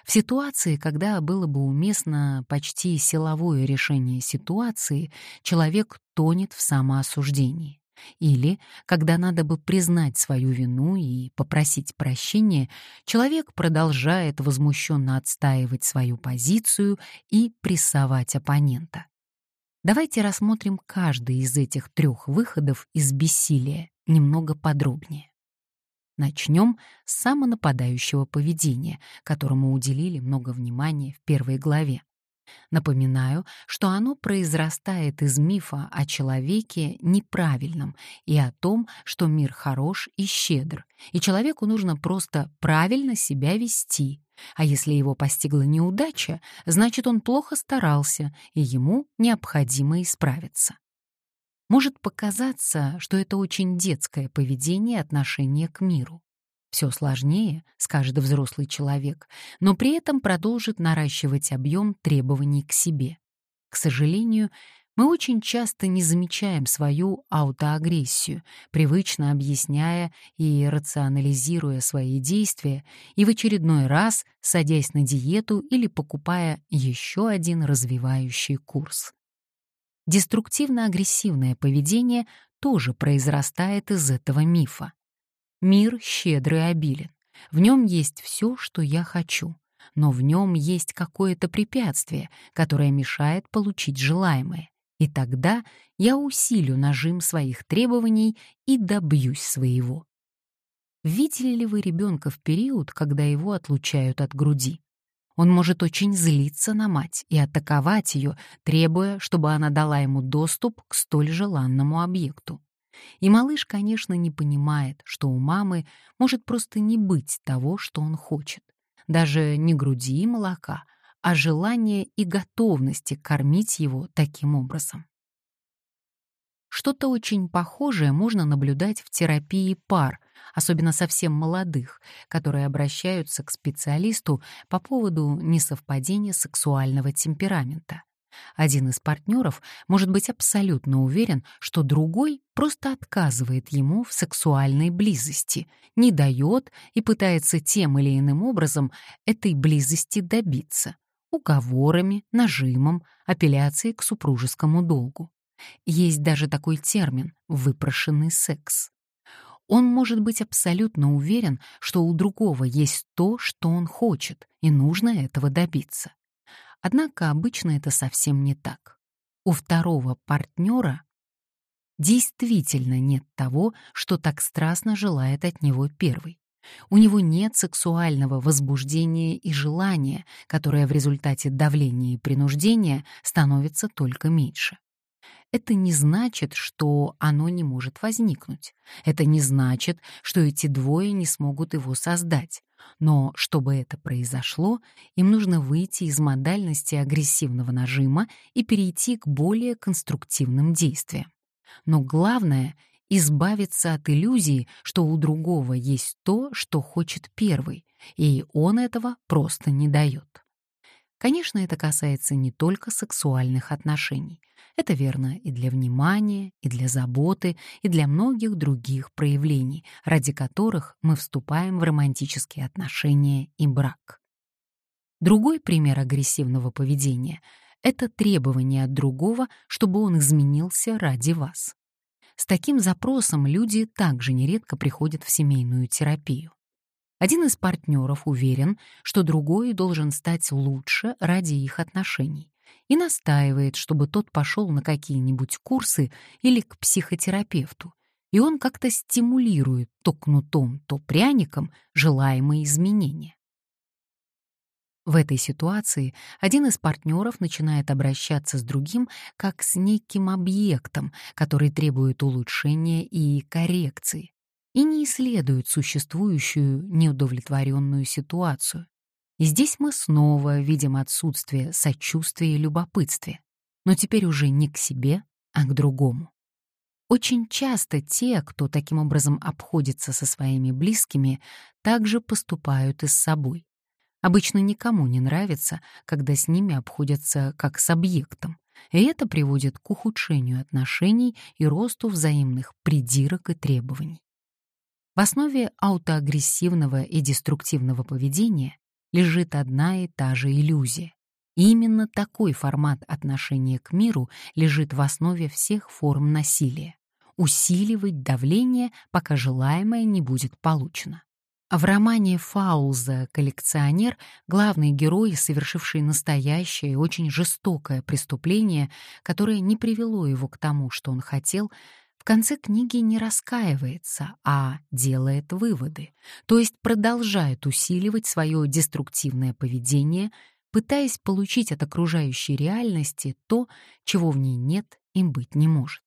В ситуации, когда было бы уместно почти силовое решение ситуации, человек тонет в самоосуждении. Или, когда надо бы признать свою вину и попросить прощения, человек продолжает возмущенно отстаивать свою позицию и прессовать оппонента. Давайте рассмотрим каждый из этих трех выходов из бессилия немного подробнее. Начнем с самонападающего поведения, которому уделили много внимания в первой главе. Напоминаю, что оно произрастает из мифа о человеке неправильном и о том, что мир хорош и щедр, и человеку нужно просто правильно себя вести, а если его постигла неудача, значит, он плохо старался, и ему необходимо исправиться. Может показаться, что это очень детское поведение отношения к миру. Все сложнее, скажет взрослый человек, но при этом продолжит наращивать объем требований к себе. К сожалению, мы очень часто не замечаем свою аутоагрессию, привычно объясняя и рационализируя свои действия, и в очередной раз садясь на диету или покупая еще один развивающий курс. Деструктивно-агрессивное поведение тоже произрастает из этого мифа. Мир щедрый и обилен. В нем есть все, что я хочу, но в нем есть какое-то препятствие, которое мешает получить желаемое. И тогда я усилю нажим своих требований и добьюсь своего. Видели ли вы ребенка в период, когда его отлучают от груди? Он может очень злиться на мать и атаковать ее, требуя, чтобы она дала ему доступ к столь желанному объекту. И малыш, конечно, не понимает, что у мамы может просто не быть того, что он хочет. Даже не груди и молока, а желания и готовности кормить его таким образом. Что-то очень похожее можно наблюдать в терапии пар, особенно совсем молодых, которые обращаются к специалисту по поводу несовпадения сексуального темперамента. Один из партнеров может быть абсолютно уверен, что другой просто отказывает ему в сексуальной близости, не дает и пытается тем или иным образом этой близости добиться уговорами, нажимом, апелляцией к супружескому долгу. Есть даже такой термин «выпрошенный секс». Он может быть абсолютно уверен, что у другого есть то, что он хочет, и нужно этого добиться. Однако обычно это совсем не так. У второго партнера действительно нет того, что так страстно желает от него первый. У него нет сексуального возбуждения и желания, которое в результате давления и принуждения становится только меньше. Это не значит, что оно не может возникнуть. Это не значит, что эти двое не смогут его создать. Но чтобы это произошло, им нужно выйти из модальности агрессивного нажима и перейти к более конструктивным действиям. Но главное — избавиться от иллюзии, что у другого есть то, что хочет первый, и он этого просто не дает. Конечно, это касается не только сексуальных отношений. Это верно и для внимания, и для заботы, и для многих других проявлений, ради которых мы вступаем в романтические отношения и брак. Другой пример агрессивного поведения — это требование от другого, чтобы он изменился ради вас. С таким запросом люди также нередко приходят в семейную терапию. Один из партнеров уверен, что другой должен стать лучше ради их отношений и настаивает, чтобы тот пошел на какие-нибудь курсы или к психотерапевту. И он как-то стимулирует то кнутом, то пряником желаемые изменения. В этой ситуации один из партнеров начинает обращаться с другим как с неким объектом, который требует улучшения и коррекции, и не исследует существующую неудовлетворенную ситуацию. И здесь мы снова видим отсутствие сочувствия и любопытствия, но теперь уже не к себе, а к другому. Очень часто те, кто таким образом обходится со своими близкими, также поступают и с собой. Обычно никому не нравится, когда с ними обходятся как с объектом, и это приводит к ухудшению отношений и росту взаимных придирок и требований. В основе аутоагрессивного и деструктивного поведения лежит одна и та же иллюзия. И именно такой формат отношения к миру лежит в основе всех форм насилия — усиливать давление, пока желаемое не будет получено. В романе Фаулза «Коллекционер» главный герой, совершивший настоящее очень жестокое преступление, которое не привело его к тому, что он хотел, конце книги не раскаивается, а делает выводы, то есть продолжает усиливать свое деструктивное поведение, пытаясь получить от окружающей реальности то, чего в ней нет и быть не может.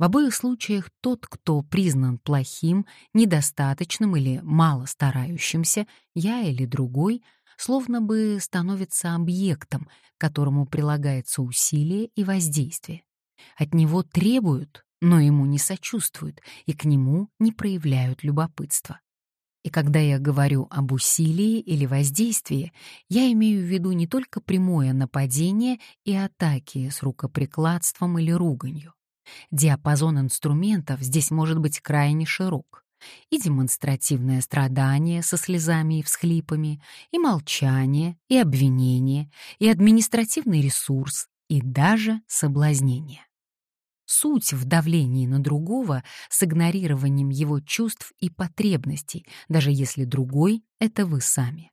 В обоих случаях тот, кто признан плохим, недостаточным или мало старающимся, я или другой, словно бы становится объектом, которому прилагается усилие и воздействие. От него требуют, но ему не сочувствуют и к нему не проявляют любопытства. И когда я говорю об усилии или воздействии, я имею в виду не только прямое нападение и атаки с рукоприкладством или руганью. Диапазон инструментов здесь может быть крайне широк. И демонстративное страдание со слезами и всхлипами, и молчание, и обвинение, и административный ресурс, и даже соблазнение. Суть в давлении на другого с игнорированием его чувств и потребностей, даже если другой — это вы сами.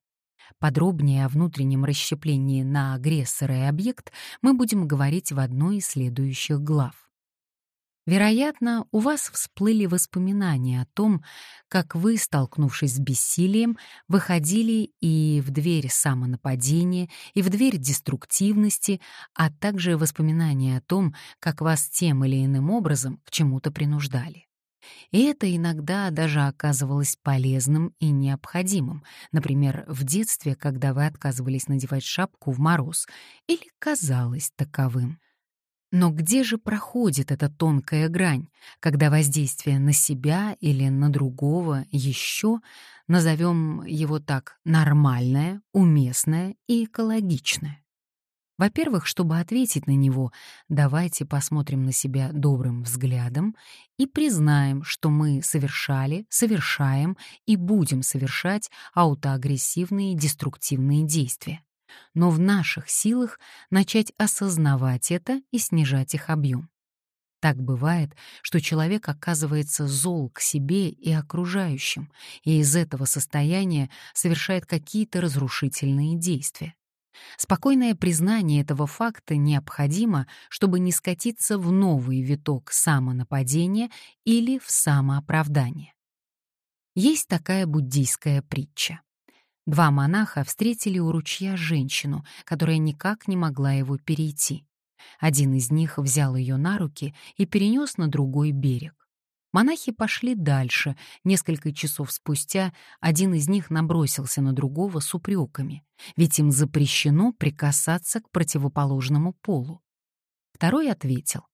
Подробнее о внутреннем расщеплении на агрессора и объект мы будем говорить в одной из следующих глав. Вероятно, у вас всплыли воспоминания о том, как вы, столкнувшись с бессилием, выходили и в дверь самонападения, и в дверь деструктивности, а также воспоминания о том, как вас тем или иным образом к чему-то принуждали. И это иногда даже оказывалось полезным и необходимым, например, в детстве, когда вы отказывались надевать шапку в мороз, или казалось таковым. Но где же проходит эта тонкая грань, когда воздействие на себя или на другого еще, назовем его так, нормальное, уместное и экологичное? Во-первых, чтобы ответить на него, давайте посмотрим на себя добрым взглядом и признаем, что мы совершали, совершаем и будем совершать аутоагрессивные деструктивные действия но в наших силах начать осознавать это и снижать их объем. Так бывает, что человек оказывается зол к себе и окружающим, и из этого состояния совершает какие-то разрушительные действия. Спокойное признание этого факта необходимо, чтобы не скатиться в новый виток самонападения или в самооправдание. Есть такая буддийская притча. Два монаха встретили у ручья женщину, которая никак не могла его перейти. Один из них взял ее на руки и перенес на другой берег. Монахи пошли дальше. Несколько часов спустя один из них набросился на другого с упреками, ведь им запрещено прикасаться к противоположному полу. Второй ответил,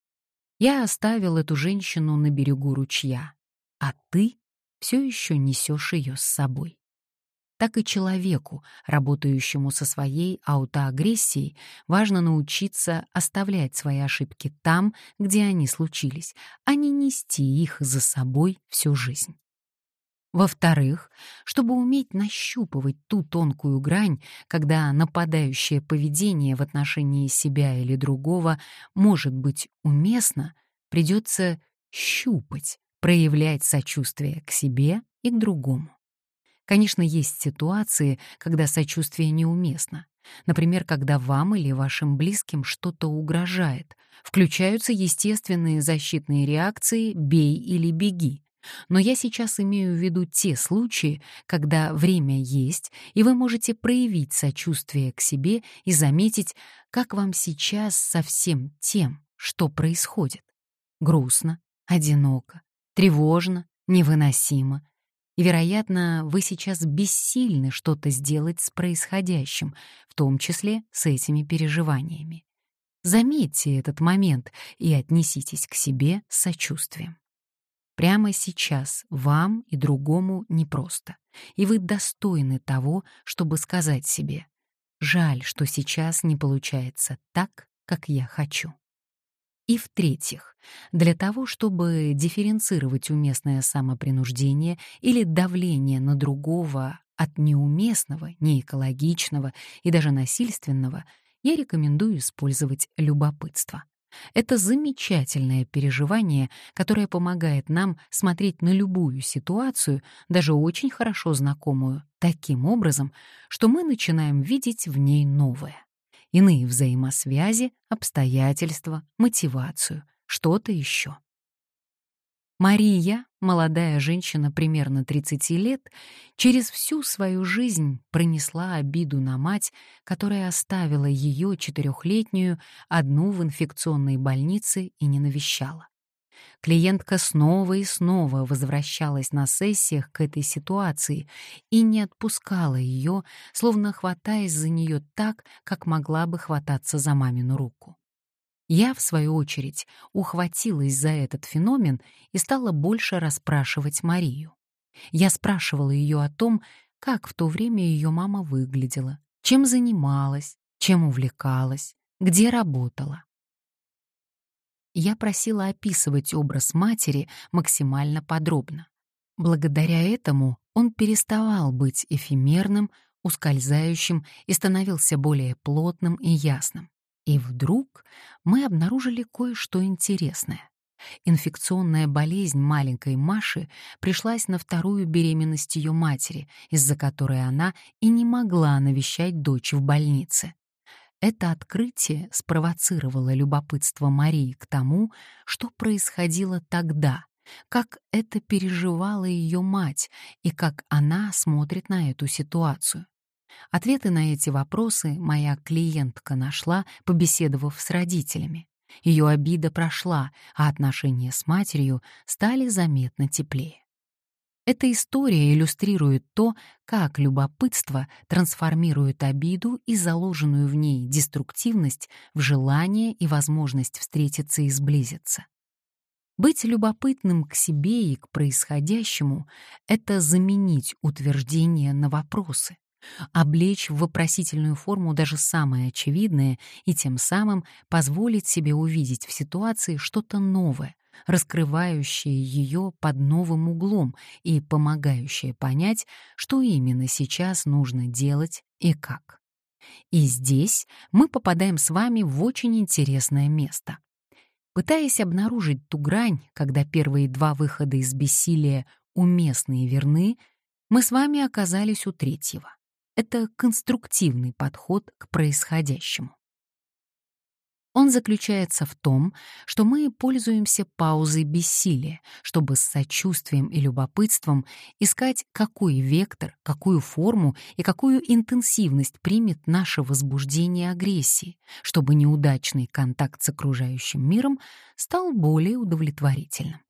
«Я оставил эту женщину на берегу ручья, а ты все еще несешь ее с собой» так и человеку, работающему со своей аутоагрессией, важно научиться оставлять свои ошибки там, где они случились, а не нести их за собой всю жизнь. Во-вторых, чтобы уметь нащупывать ту тонкую грань, когда нападающее поведение в отношении себя или другого может быть уместно, придется щупать, проявлять сочувствие к себе и к другому. Конечно, есть ситуации, когда сочувствие неуместно. Например, когда вам или вашим близким что-то угрожает. Включаются естественные защитные реакции «бей или беги». Но я сейчас имею в виду те случаи, когда время есть, и вы можете проявить сочувствие к себе и заметить, как вам сейчас со всем тем, что происходит. Грустно, одиноко, тревожно, невыносимо, вероятно, вы сейчас бессильны что-то сделать с происходящим, в том числе с этими переживаниями. Заметьте этот момент и отнеситесь к себе с сочувствием. Прямо сейчас вам и другому непросто, и вы достойны того, чтобы сказать себе «Жаль, что сейчас не получается так, как я хочу». И в-третьих, для того, чтобы дифференцировать уместное самопринуждение или давление на другого от неуместного, неэкологичного и даже насильственного, я рекомендую использовать любопытство. Это замечательное переживание, которое помогает нам смотреть на любую ситуацию, даже очень хорошо знакомую, таким образом, что мы начинаем видеть в ней новое иные взаимосвязи, обстоятельства, мотивацию, что-то еще. Мария, молодая женщина примерно 30 лет, через всю свою жизнь пронесла обиду на мать, которая оставила ее четырехлетнюю одну в инфекционной больнице и не навещала. Клиентка снова и снова возвращалась на сессиях к этой ситуации и не отпускала ее, словно хватаясь за нее так, как могла бы хвататься за мамину руку. Я, в свою очередь, ухватилась за этот феномен и стала больше расспрашивать Марию. Я спрашивала ее о том, как в то время ее мама выглядела, чем занималась, чем увлекалась, где работала я просила описывать образ матери максимально подробно. Благодаря этому он переставал быть эфемерным, ускользающим и становился более плотным и ясным. И вдруг мы обнаружили кое-что интересное. Инфекционная болезнь маленькой Маши пришлась на вторую беременность ее матери, из-за которой она и не могла навещать дочь в больнице. Это открытие спровоцировало любопытство Марии к тому, что происходило тогда, как это переживала ее мать и как она смотрит на эту ситуацию. Ответы на эти вопросы моя клиентка нашла, побеседовав с родителями. Ее обида прошла, а отношения с матерью стали заметно теплее. Эта история иллюстрирует то, как любопытство трансформирует обиду и заложенную в ней деструктивность в желание и возможность встретиться и сблизиться. Быть любопытным к себе и к происходящему — это заменить утверждение на вопросы, облечь в вопросительную форму даже самое очевидное и тем самым позволить себе увидеть в ситуации что-то новое, раскрывающее ее под новым углом и помогающее понять, что именно сейчас нужно делать и как. И здесь мы попадаем с вами в очень интересное место. Пытаясь обнаружить ту грань, когда первые два выхода из бессилия уместны и верны, мы с вами оказались у третьего. Это конструктивный подход к происходящему. Он заключается в том, что мы пользуемся паузой бессилия, чтобы с сочувствием и любопытством искать, какой вектор, какую форму и какую интенсивность примет наше возбуждение агрессии, чтобы неудачный контакт с окружающим миром стал более удовлетворительным.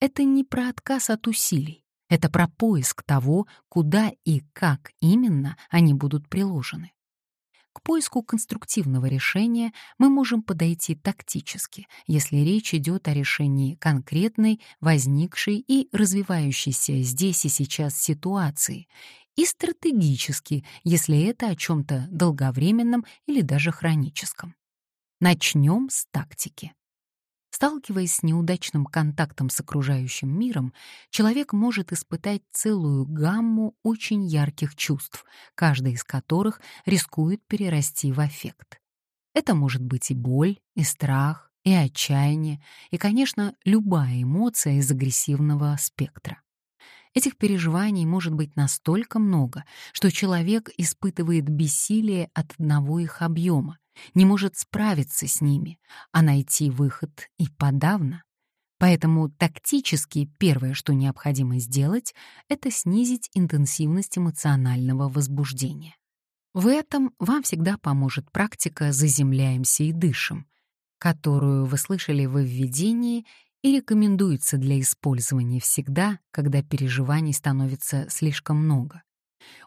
Это не про отказ от усилий, это про поиск того, куда и как именно они будут приложены. К поиску конструктивного решения мы можем подойти тактически, если речь идет о решении конкретной, возникшей и развивающейся здесь и сейчас ситуации, и стратегически, если это о чем-то долговременном или даже хроническом. Начнем с тактики. Сталкиваясь с неудачным контактом с окружающим миром, человек может испытать целую гамму очень ярких чувств, каждый из которых рискует перерасти в аффект. Это может быть и боль, и страх, и отчаяние, и, конечно, любая эмоция из агрессивного спектра. Этих переживаний может быть настолько много, что человек испытывает бессилие от одного их объема, не может справиться с ними, а найти выход и подавно. Поэтому тактически первое, что необходимо сделать, это снизить интенсивность эмоционального возбуждения. В этом вам всегда поможет практика «заземляемся и дышим», которую вы слышали во введении и рекомендуется для использования всегда, когда переживаний становится слишком много.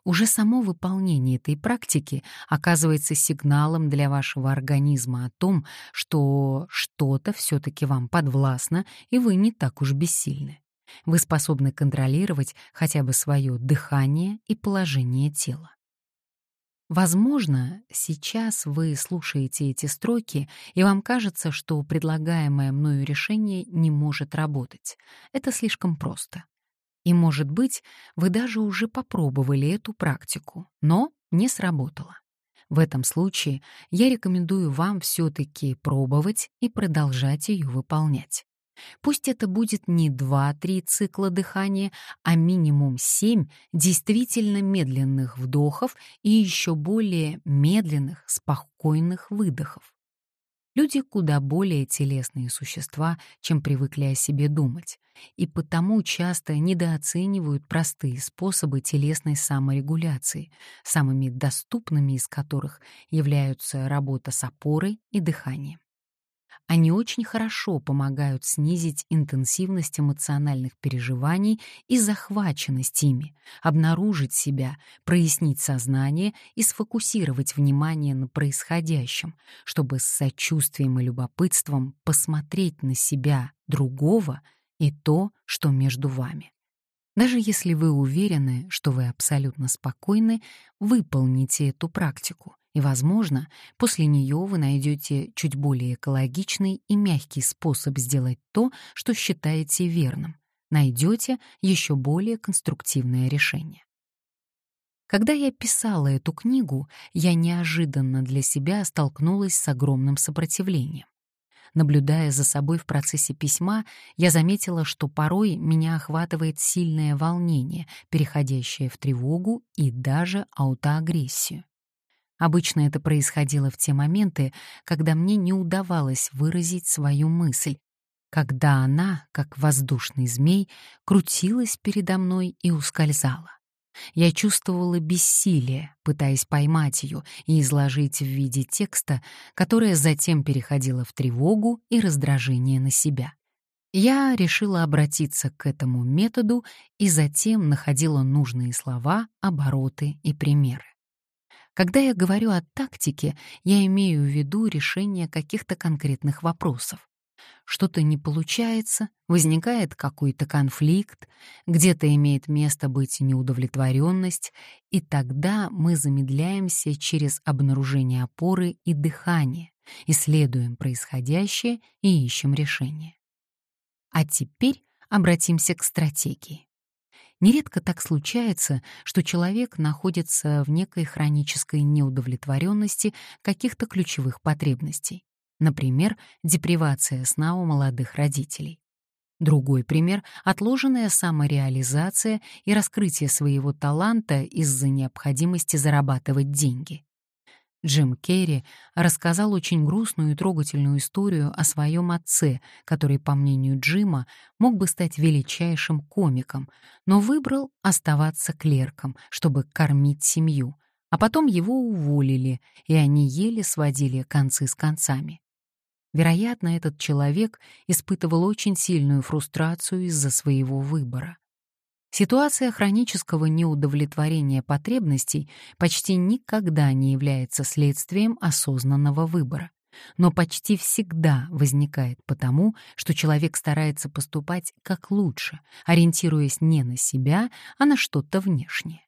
Уже само выполнение этой практики оказывается сигналом для вашего организма о том, что что-то все-таки вам подвластно, и вы не так уж бессильны. Вы способны контролировать хотя бы свое дыхание и положение тела. Возможно, сейчас вы слушаете эти строки, и вам кажется, что предлагаемое мною решение не может работать. Это слишком просто. И, может быть, вы даже уже попробовали эту практику, но не сработало. В этом случае я рекомендую вам все-таки пробовать и продолжать ее выполнять. Пусть это будет не 2-3 цикла дыхания, а минимум 7 действительно медленных вдохов и еще более медленных, спокойных выдохов. Люди куда более телесные существа, чем привыкли о себе думать, и потому часто недооценивают простые способы телесной саморегуляции, самыми доступными из которых являются работа с опорой и дыханием. Они очень хорошо помогают снизить интенсивность эмоциональных переживаний и захваченность ими, обнаружить себя, прояснить сознание и сфокусировать внимание на происходящем, чтобы с сочувствием и любопытством посмотреть на себя, другого и то, что между вами. Даже если вы уверены, что вы абсолютно спокойны, выполните эту практику, и, возможно, после нее вы найдете чуть более экологичный и мягкий способ сделать то, что считаете верным. Найдете еще более конструктивное решение. Когда я писала эту книгу, я неожиданно для себя столкнулась с огромным сопротивлением. Наблюдая за собой в процессе письма, я заметила, что порой меня охватывает сильное волнение, переходящее в тревогу и даже аутоагрессию. Обычно это происходило в те моменты, когда мне не удавалось выразить свою мысль, когда она, как воздушный змей, крутилась передо мной и ускользала. Я чувствовала бессилие, пытаясь поймать ее и изложить в виде текста, которое затем переходило в тревогу и раздражение на себя. Я решила обратиться к этому методу и затем находила нужные слова, обороты и примеры. Когда я говорю о тактике, я имею в виду решение каких-то конкретных вопросов. Что-то не получается, возникает какой-то конфликт, где-то имеет место быть неудовлетворенность, и тогда мы замедляемся через обнаружение опоры и дыхание, исследуем происходящее и ищем решение. А теперь обратимся к стратегии. Нередко так случается, что человек находится в некой хронической неудовлетворенности каких-то ключевых потребностей. Например, депривация сна у молодых родителей. Другой пример — отложенная самореализация и раскрытие своего таланта из-за необходимости зарабатывать деньги. Джим Керри рассказал очень грустную и трогательную историю о своем отце, который, по мнению Джима, мог бы стать величайшим комиком, но выбрал оставаться клерком, чтобы кормить семью, а потом его уволили, и они еле сводили концы с концами. Вероятно, этот человек испытывал очень сильную фрустрацию из-за своего выбора. Ситуация хронического неудовлетворения потребностей почти никогда не является следствием осознанного выбора, но почти всегда возникает потому, что человек старается поступать как лучше, ориентируясь не на себя, а на что-то внешнее.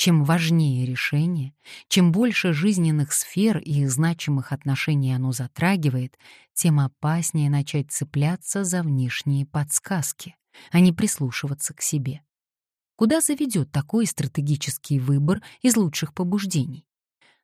Чем важнее решение, чем больше жизненных сфер и значимых отношений оно затрагивает, тем опаснее начать цепляться за внешние подсказки а не прислушиваться к себе. Куда заведет такой стратегический выбор из лучших побуждений?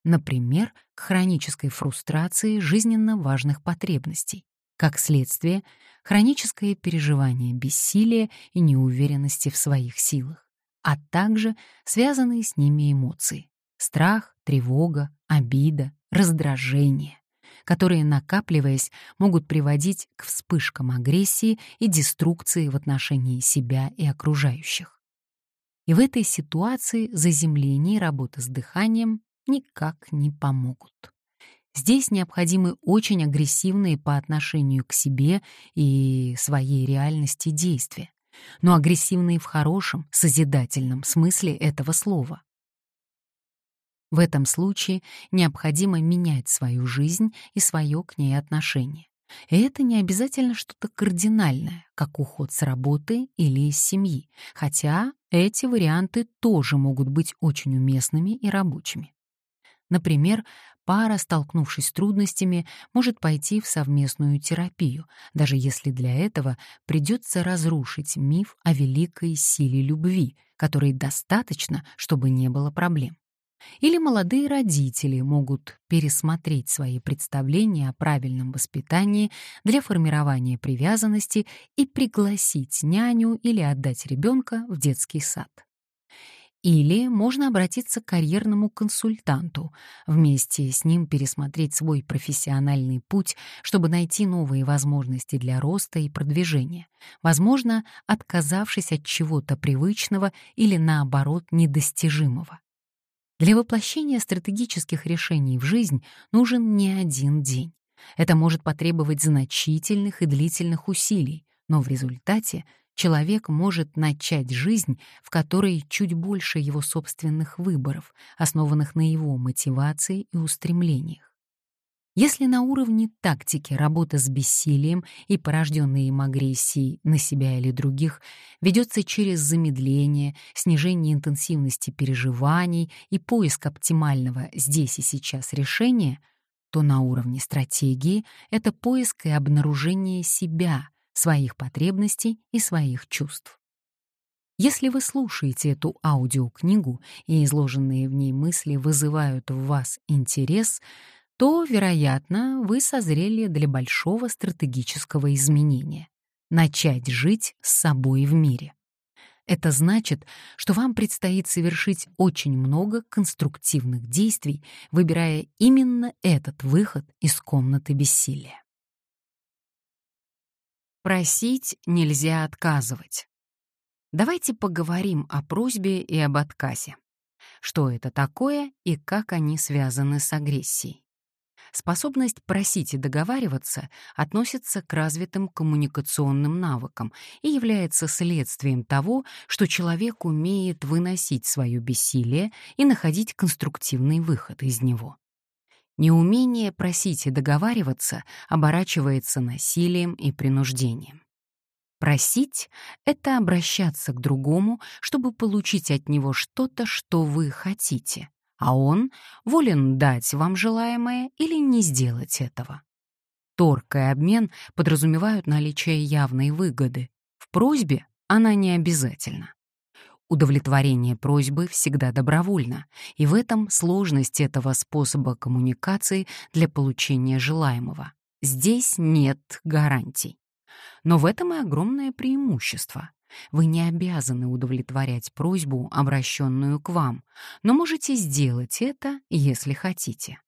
Например, к хронической фрустрации жизненно важных потребностей. Как следствие, хроническое переживание бессилия и неуверенности в своих силах, а также связанные с ними эмоции — страх, тревога, обида, раздражение которые, накапливаясь, могут приводить к вспышкам агрессии и деструкции в отношении себя и окружающих. И в этой ситуации заземление и работа с дыханием никак не помогут. Здесь необходимы очень агрессивные по отношению к себе и своей реальности действия, но агрессивные в хорошем, созидательном смысле этого слова. В этом случае необходимо менять свою жизнь и свое к ней отношение. И это не обязательно что-то кардинальное, как уход с работы или из семьи, хотя эти варианты тоже могут быть очень уместными и рабочими. Например, пара, столкнувшись с трудностями, может пойти в совместную терапию, даже если для этого придется разрушить миф о великой силе любви, которой достаточно, чтобы не было проблем. Или молодые родители могут пересмотреть свои представления о правильном воспитании для формирования привязанности и пригласить няню или отдать ребенка в детский сад. Или можно обратиться к карьерному консультанту, вместе с ним пересмотреть свой профессиональный путь, чтобы найти новые возможности для роста и продвижения, возможно, отказавшись от чего-то привычного или, наоборот, недостижимого. Для воплощения стратегических решений в жизнь нужен не один день. Это может потребовать значительных и длительных усилий, но в результате человек может начать жизнь, в которой чуть больше его собственных выборов, основанных на его мотивации и устремлениях. Если на уровне тактики работа с бессилием и порожденной им агрессией на себя или других ведется через замедление, снижение интенсивности переживаний и поиск оптимального здесь и сейчас решения, то на уровне стратегии это поиск и обнаружение себя, своих потребностей и своих чувств. Если вы слушаете эту аудиокнигу и изложенные в ней мысли вызывают в вас интерес — то, вероятно, вы созрели для большого стратегического изменения — начать жить с собой в мире. Это значит, что вам предстоит совершить очень много конструктивных действий, выбирая именно этот выход из комнаты бессилия. Просить нельзя отказывать. Давайте поговорим о просьбе и об отказе. Что это такое и как они связаны с агрессией? Способность просить и договариваться относится к развитым коммуникационным навыкам и является следствием того, что человек умеет выносить свое бессилие и находить конструктивный выход из него. Неумение просить и договариваться оборачивается насилием и принуждением. Просить — это обращаться к другому, чтобы получить от него что-то, что вы хотите а он волен дать вам желаемое или не сделать этого. Торг и обмен подразумевают наличие явной выгоды. В просьбе она не обязательна. Удовлетворение просьбы всегда добровольно, и в этом сложность этого способа коммуникации для получения желаемого. Здесь нет гарантий. Но в этом и огромное преимущество. Вы не обязаны удовлетворять просьбу, обращенную к вам, но можете сделать это, если хотите.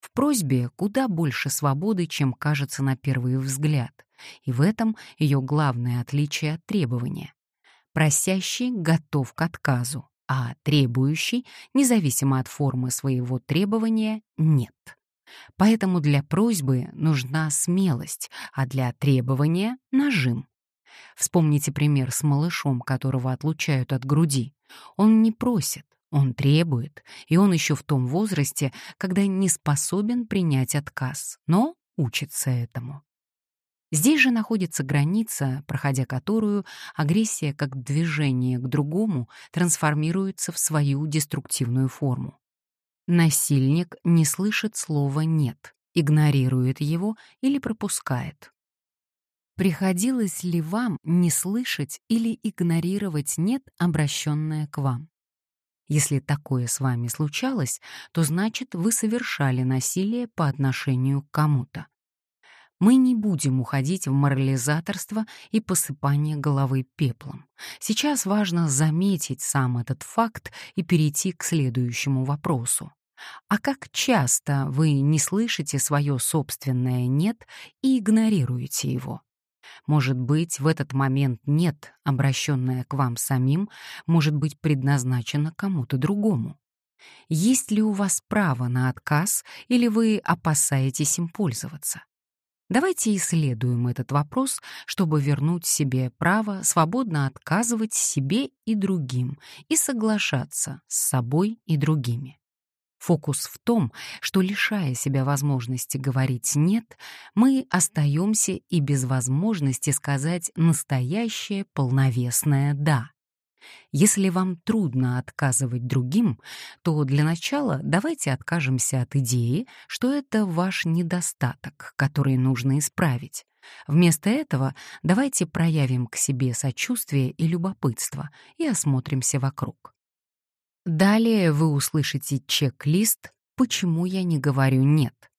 В просьбе куда больше свободы, чем кажется на первый взгляд, и в этом ее главное отличие от требования. Просящий готов к отказу, а требующий, независимо от формы своего требования, нет. Поэтому для просьбы нужна смелость, а для требования — нажим. Вспомните пример с малышом, которого отлучают от груди. Он не просит, он требует, и он еще в том возрасте, когда не способен принять отказ, но учится этому. Здесь же находится граница, проходя которую агрессия как движение к другому трансформируется в свою деструктивную форму. Насильник не слышит слова «нет», игнорирует его или пропускает. Приходилось ли вам не слышать или игнорировать «нет», обращенное к вам? Если такое с вами случалось, то значит вы совершали насилие по отношению к кому-то. Мы не будем уходить в морализаторство и посыпание головы пеплом. Сейчас важно заметить сам этот факт и перейти к следующему вопросу. А как часто вы не слышите свое собственное «нет» и игнорируете его? Может быть, в этот момент «нет», обращенное к вам самим, может быть предназначено кому-то другому. Есть ли у вас право на отказ или вы опасаетесь им пользоваться? Давайте исследуем этот вопрос, чтобы вернуть себе право свободно отказывать себе и другим и соглашаться с собой и другими. Фокус в том, что, лишая себя возможности говорить «нет», мы остаемся и без возможности сказать настоящее полновесное «да». Если вам трудно отказывать другим, то для начала давайте откажемся от идеи, что это ваш недостаток, который нужно исправить. Вместо этого давайте проявим к себе сочувствие и любопытство и осмотримся вокруг. Далее вы услышите чек-лист «Почему я не говорю нет?».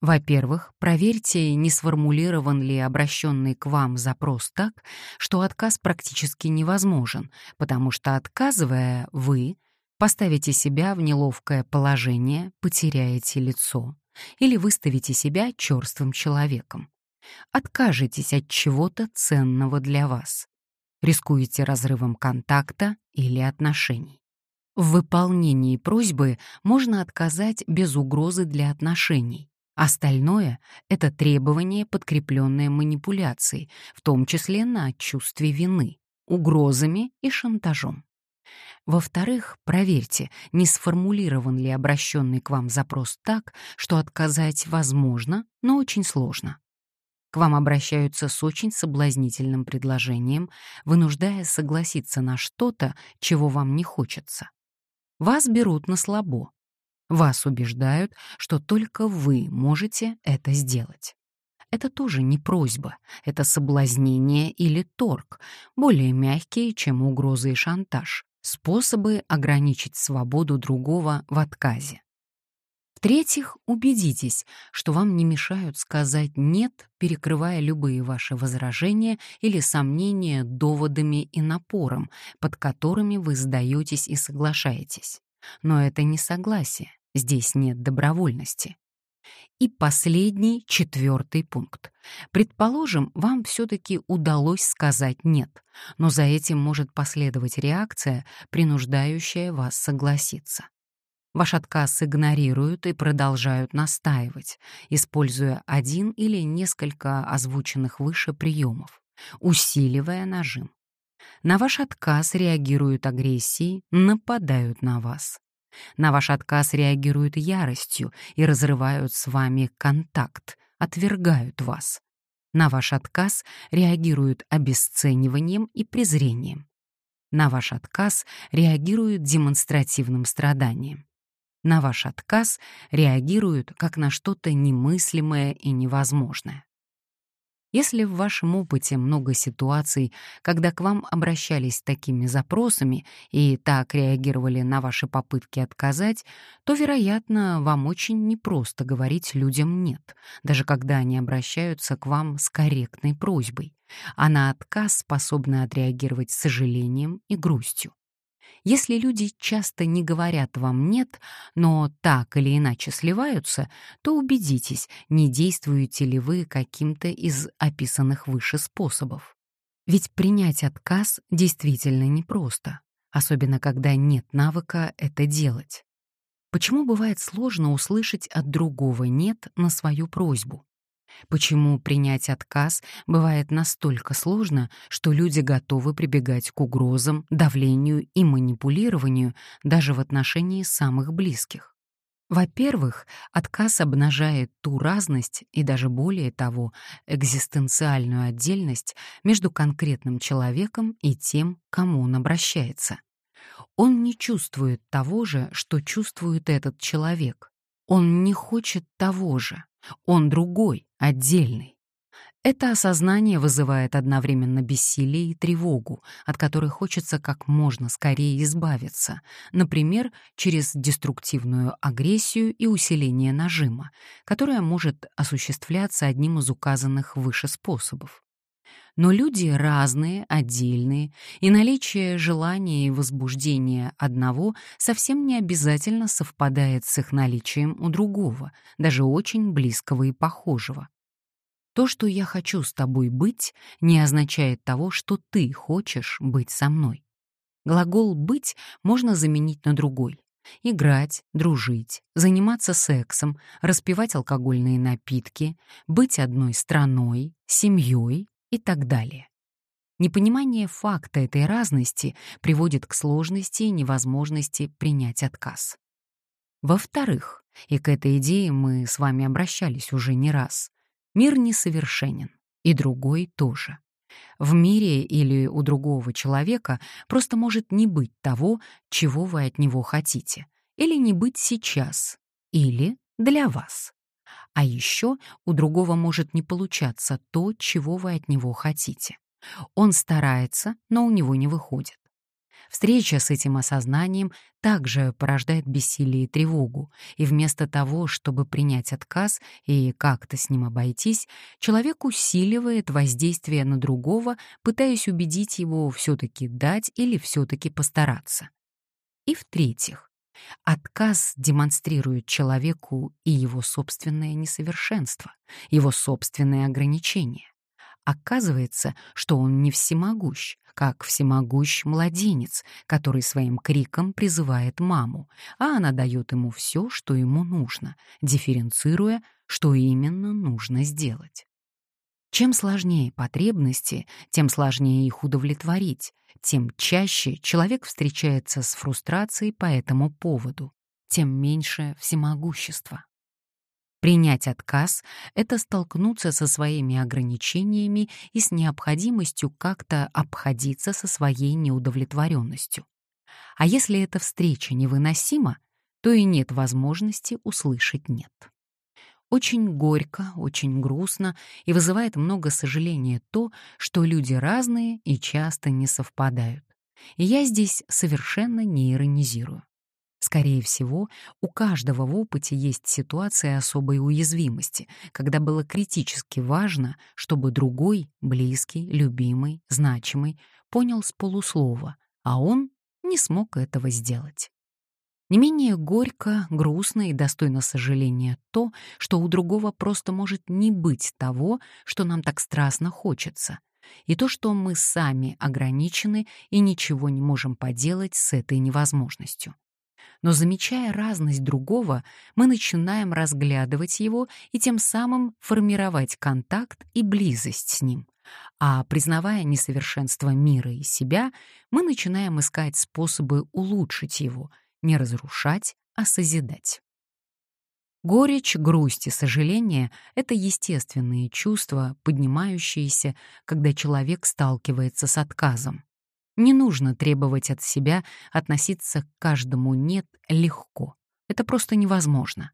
Во-первых, проверьте, не сформулирован ли обращенный к вам запрос так, что отказ практически невозможен, потому что, отказывая, вы поставите себя в неловкое положение, потеряете лицо или выставите себя черствым человеком. Откажетесь от чего-то ценного для вас. Рискуете разрывом контакта или отношений. В выполнении просьбы можно отказать без угрозы для отношений. Остальное — это требование, подкрепленное манипуляцией, в том числе на чувстве вины, угрозами и шантажом. Во-вторых, проверьте, не сформулирован ли обращенный к вам запрос так, что отказать возможно, но очень сложно. К вам обращаются с очень соблазнительным предложением, вынуждая согласиться на что-то, чего вам не хочется. Вас берут на слабо, вас убеждают, что только вы можете это сделать. Это тоже не просьба, это соблазнение или торг, более мягкие, чем угрозы и шантаж, способы ограничить свободу другого в отказе. В-третьих, убедитесь, что вам не мешают сказать «нет», перекрывая любые ваши возражения или сомнения доводами и напором, под которыми вы сдаетесь и соглашаетесь. Но это не согласие. Здесь нет добровольности. И последний, четвертый пункт. Предположим, вам все-таки удалось сказать «нет», но за этим может последовать реакция, принуждающая вас согласиться. Ваш отказ игнорируют и продолжают настаивать, используя один или несколько озвученных выше приемов, усиливая нажим. На ваш отказ реагируют агрессией, нападают на вас. На ваш отказ реагируют яростью и разрывают с вами контакт, отвергают вас. На ваш отказ реагируют обесцениванием и презрением. На ваш отказ реагируют демонстративным страданием. На ваш отказ реагируют как на что-то немыслимое и невозможное. Если в вашем опыте много ситуаций, когда к вам обращались такими запросами и так реагировали на ваши попытки отказать, то, вероятно, вам очень непросто говорить людям «нет», даже когда они обращаются к вам с корректной просьбой, а на отказ способны отреагировать с сожалением и грустью. Если люди часто не говорят вам «нет», но так или иначе сливаются, то убедитесь, не действуете ли вы каким-то из описанных выше способов. Ведь принять отказ действительно непросто, особенно когда нет навыка это делать. Почему бывает сложно услышать от другого «нет» на свою просьбу? Почему принять отказ бывает настолько сложно, что люди готовы прибегать к угрозам, давлению и манипулированию даже в отношении самых близких? Во-первых, отказ обнажает ту разность и даже более того, экзистенциальную отдельность между конкретным человеком и тем, кому он обращается. Он не чувствует того же, что чувствует этот человек. Он не хочет того же. Он другой, отдельный. Это осознание вызывает одновременно бессилие и тревогу, от которой хочется как можно скорее избавиться, например, через деструктивную агрессию и усиление нажима, которое может осуществляться одним из указанных выше способов. Но люди разные, отдельные, и наличие желания и возбуждения одного совсем не обязательно совпадает с их наличием у другого, даже очень близкого и похожего. То, что я хочу с тобой быть, не означает того, что ты хочешь быть со мной. Глагол «быть» можно заменить на другой. Играть, дружить, заниматься сексом, распивать алкогольные напитки, быть одной страной, семьей и так далее. Непонимание факта этой разности приводит к сложности и невозможности принять отказ. Во-вторых, и к этой идее мы с вами обращались уже не раз, мир несовершенен, и другой тоже. В мире или у другого человека просто может не быть того, чего вы от него хотите, или не быть сейчас, или для вас. А еще у другого может не получаться то, чего вы от него хотите. Он старается, но у него не выходит. Встреча с этим осознанием также порождает бессилие и тревогу, и вместо того, чтобы принять отказ и как-то с ним обойтись, человек усиливает воздействие на другого, пытаясь убедить его все-таки дать или все-таки постараться. И в-третьих, Отказ демонстрирует человеку и его собственное несовершенство, его собственные ограничения. Оказывается, что он не всемогущ, как всемогущ младенец, который своим криком призывает маму, а она дает ему все, что ему нужно, дифференцируя, что именно нужно сделать. Чем сложнее потребности, тем сложнее их удовлетворить, тем чаще человек встречается с фрустрацией по этому поводу, тем меньше всемогущества. Принять отказ — это столкнуться со своими ограничениями и с необходимостью как-то обходиться со своей неудовлетворенностью. А если эта встреча невыносима, то и нет возможности услышать «нет». Очень горько, очень грустно и вызывает много сожаления то, что люди разные и часто не совпадают. И я здесь совершенно не иронизирую. Скорее всего, у каждого в опыте есть ситуация особой уязвимости, когда было критически важно, чтобы другой, близкий, любимый, значимый, понял с полуслова, а он не смог этого сделать. Не менее горько, грустно и достойно сожаления то, что у другого просто может не быть того, что нам так страстно хочется, и то, что мы сами ограничены и ничего не можем поделать с этой невозможностью. Но замечая разность другого, мы начинаем разглядывать его и тем самым формировать контакт и близость с ним. А признавая несовершенство мира и себя, мы начинаем искать способы улучшить его — не разрушать, а созидать. Горечь, грусть и сожаление — это естественные чувства, поднимающиеся, когда человек сталкивается с отказом. Не нужно требовать от себя относиться к каждому «нет» легко. Это просто невозможно.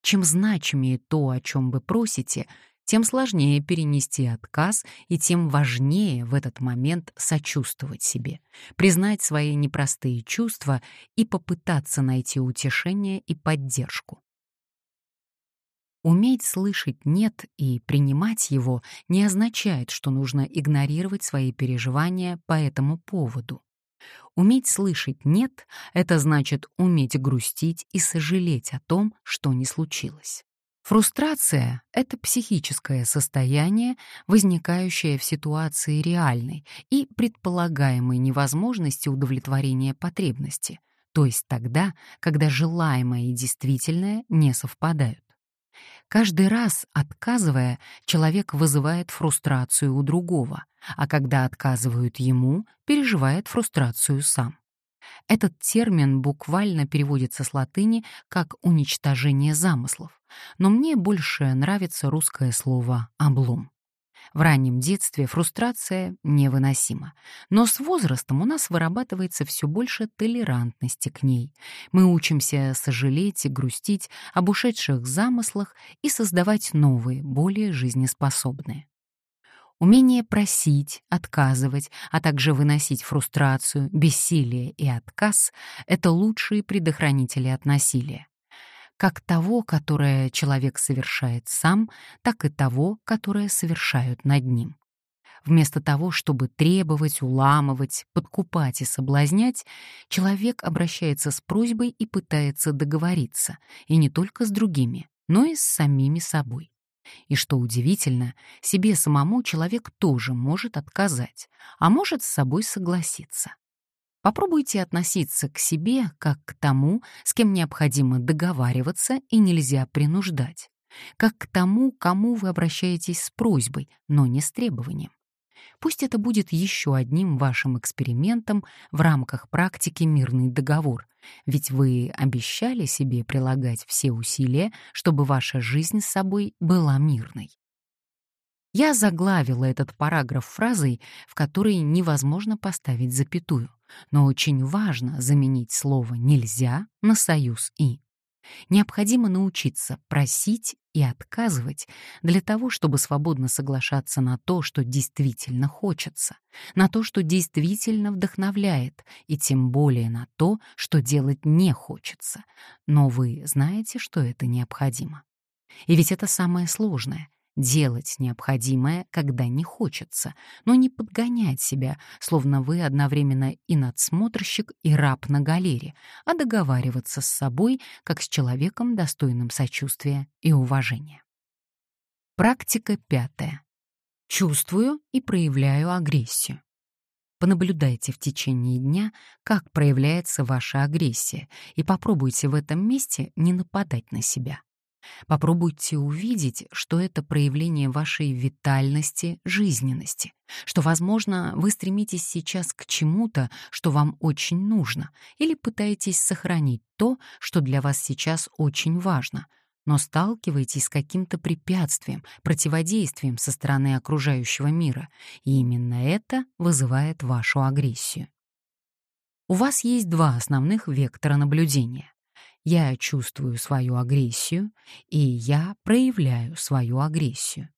Чем значимее то, о чем вы просите, тем сложнее перенести отказ и тем важнее в этот момент сочувствовать себе, признать свои непростые чувства и попытаться найти утешение и поддержку. Уметь слышать «нет» и принимать его не означает, что нужно игнорировать свои переживания по этому поводу. Уметь слышать «нет» — это значит уметь грустить и сожалеть о том, что не случилось. Фрустрация — это психическое состояние, возникающее в ситуации реальной и предполагаемой невозможности удовлетворения потребности, то есть тогда, когда желаемое и действительное не совпадают. Каждый раз, отказывая, человек вызывает фрустрацию у другого, а когда отказывают ему, переживает фрустрацию сам. Этот термин буквально переводится с латыни как «уничтожение замыслов», но мне больше нравится русское слово «облом». В раннем детстве фрустрация невыносима, но с возрастом у нас вырабатывается все больше толерантности к ней. Мы учимся сожалеть и грустить об ушедших замыслах и создавать новые, более жизнеспособные. Умение просить, отказывать, а также выносить фрустрацию, бессилие и отказ — это лучшие предохранители от насилия. Как того, которое человек совершает сам, так и того, которое совершают над ним. Вместо того, чтобы требовать, уламывать, подкупать и соблазнять, человек обращается с просьбой и пытается договориться, и не только с другими, но и с самими собой. И что удивительно, себе самому человек тоже может отказать, а может с собой согласиться. Попробуйте относиться к себе как к тому, с кем необходимо договариваться и нельзя принуждать, как к тому, кому вы обращаетесь с просьбой, но не с требованием. Пусть это будет еще одним вашим экспериментом в рамках практики «Мирный договор», ведь вы обещали себе прилагать все усилия, чтобы ваша жизнь с собой была мирной. Я заглавила этот параграф фразой, в которой невозможно поставить запятую, но очень важно заменить слово «нельзя» на союз «и». Необходимо научиться просить и отказывать для того, чтобы свободно соглашаться на то, что действительно хочется, на то, что действительно вдохновляет, и тем более на то, что делать не хочется. Но вы знаете, что это необходимо. И ведь это самое сложное делать необходимое, когда не хочется, но не подгонять себя, словно вы одновременно и надсмотрщик, и раб на галере, а договариваться с собой, как с человеком, достойным сочувствия и уважения. Практика пятая. Чувствую и проявляю агрессию. Понаблюдайте в течение дня, как проявляется ваша агрессия, и попробуйте в этом месте не нападать на себя. Попробуйте увидеть, что это проявление вашей витальности, жизненности, что, возможно, вы стремитесь сейчас к чему-то, что вам очень нужно, или пытаетесь сохранить то, что для вас сейчас очень важно, но сталкиваетесь с каким-то препятствием, противодействием со стороны окружающего мира, и именно это вызывает вашу агрессию. У вас есть два основных вектора наблюдения я чувствую свою агрессию, и я проявляю свою агрессию.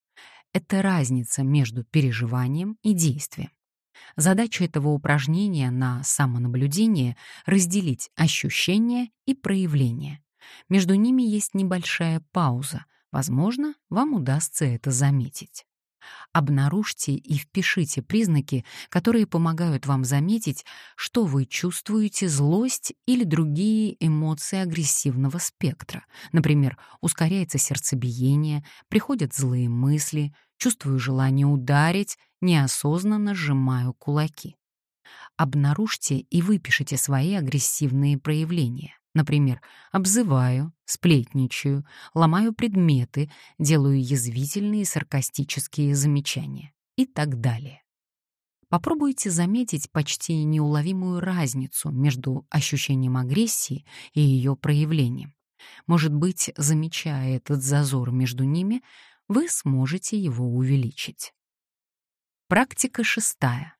Это разница между переживанием и действием. Задача этого упражнения на самонаблюдение — разделить ощущение и проявление. Между ними есть небольшая пауза. Возможно, вам удастся это заметить. Обнаружьте и впишите признаки, которые помогают вам заметить, что вы чувствуете злость или другие эмоции агрессивного спектра. Например, ускоряется сердцебиение, приходят злые мысли, чувствую желание ударить, неосознанно сжимаю кулаки. Обнаружьте и выпишите свои агрессивные проявления. Например, обзываю, сплетничаю, ломаю предметы, делаю язвительные саркастические замечания и так далее. Попробуйте заметить почти неуловимую разницу между ощущением агрессии и ее проявлением. Может быть, замечая этот зазор между ними, вы сможете его увеличить. Практика шестая.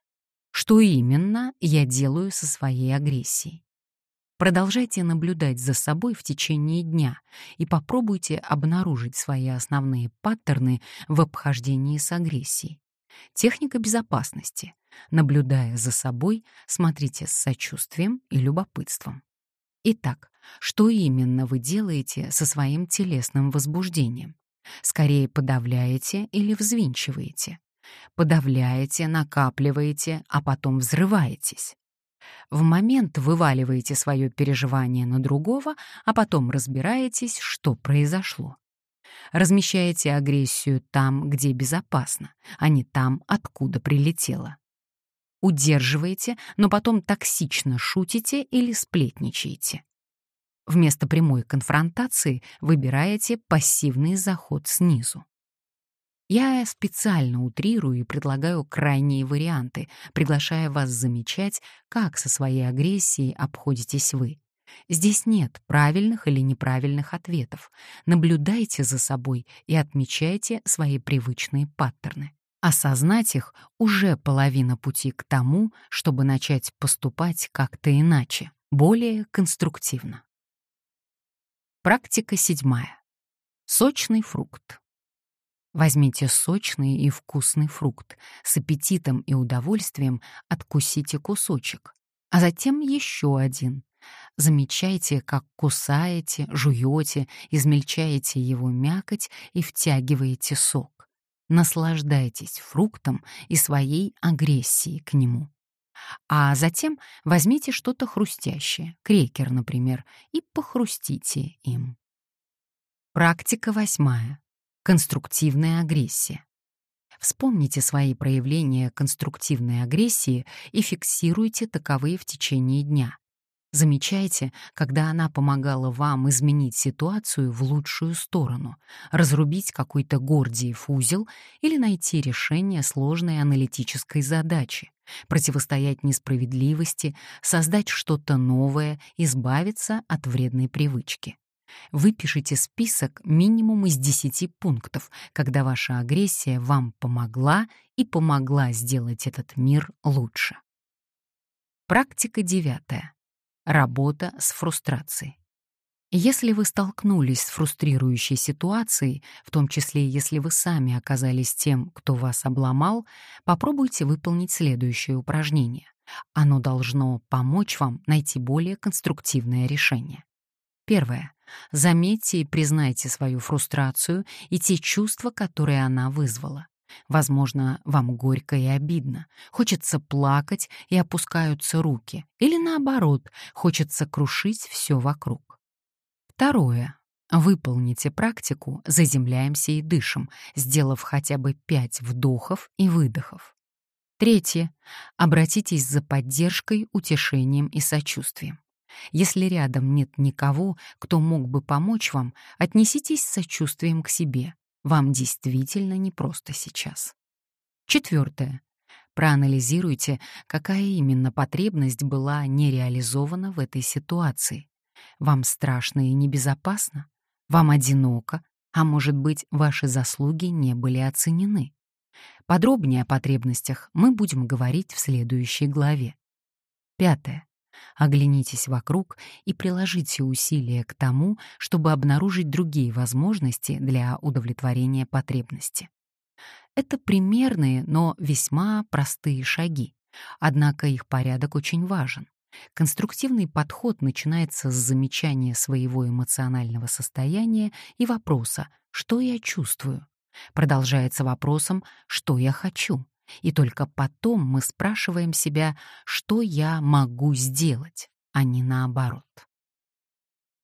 Что именно я делаю со своей агрессией? Продолжайте наблюдать за собой в течение дня и попробуйте обнаружить свои основные паттерны в обхождении с агрессией. Техника безопасности. Наблюдая за собой, смотрите с сочувствием и любопытством. Итак, что именно вы делаете со своим телесным возбуждением? Скорее подавляете или взвинчиваете? Подавляете, накапливаете, а потом взрываетесь. В момент вываливаете свое переживание на другого, а потом разбираетесь, что произошло. Размещаете агрессию там, где безопасно, а не там, откуда прилетела. Удерживаете, но потом токсично шутите или сплетничаете. Вместо прямой конфронтации выбираете пассивный заход снизу. Я специально утрирую и предлагаю крайние варианты, приглашая вас замечать, как со своей агрессией обходитесь вы. Здесь нет правильных или неправильных ответов. Наблюдайте за собой и отмечайте свои привычные паттерны. Осознать их уже половина пути к тому, чтобы начать поступать как-то иначе, более конструктивно. Практика седьмая. Сочный фрукт. Возьмите сочный и вкусный фрукт, с аппетитом и удовольствием откусите кусочек, а затем еще один. Замечайте, как кусаете, жуете, измельчаете его мякоть и втягиваете сок. Наслаждайтесь фруктом и своей агрессией к нему. А затем возьмите что-то хрустящее, крекер, например, и похрустите им. Практика восьмая. Конструктивная агрессия. Вспомните свои проявления конструктивной агрессии и фиксируйте таковые в течение дня. Замечайте, когда она помогала вам изменить ситуацию в лучшую сторону, разрубить какой-то гордиев узел или найти решение сложной аналитической задачи, противостоять несправедливости, создать что-то новое, избавиться от вредной привычки. Выпишите список минимум из 10 пунктов, когда ваша агрессия вам помогла и помогла сделать этот мир лучше. Практика девятая. Работа с фрустрацией. Если вы столкнулись с фрустрирующей ситуацией, в том числе если вы сами оказались тем, кто вас обломал, попробуйте выполнить следующее упражнение. Оно должно помочь вам найти более конструктивное решение. Первое. Заметьте и признайте свою фрустрацию и те чувства, которые она вызвала. Возможно, вам горько и обидно, хочется плакать и опускаются руки, или наоборот, хочется крушить все вокруг. Второе. Выполните практику «Заземляемся и дышим», сделав хотя бы пять вдохов и выдохов. Третье. Обратитесь за поддержкой, утешением и сочувствием. Если рядом нет никого, кто мог бы помочь вам, отнеситесь с сочувствием к себе. Вам действительно непросто сейчас. Четвертое. Проанализируйте, какая именно потребность была не реализована в этой ситуации. Вам страшно и небезопасно? Вам одиноко? А может быть, ваши заслуги не были оценены? Подробнее о потребностях мы будем говорить в следующей главе. Пятое. Оглянитесь вокруг и приложите усилия к тому, чтобы обнаружить другие возможности для удовлетворения потребности. Это примерные, но весьма простые шаги, однако их порядок очень важен. Конструктивный подход начинается с замечания своего эмоционального состояния и вопроса «что я чувствую?», продолжается вопросом «что я хочу?», и только потом мы спрашиваем себя, что я могу сделать, а не наоборот.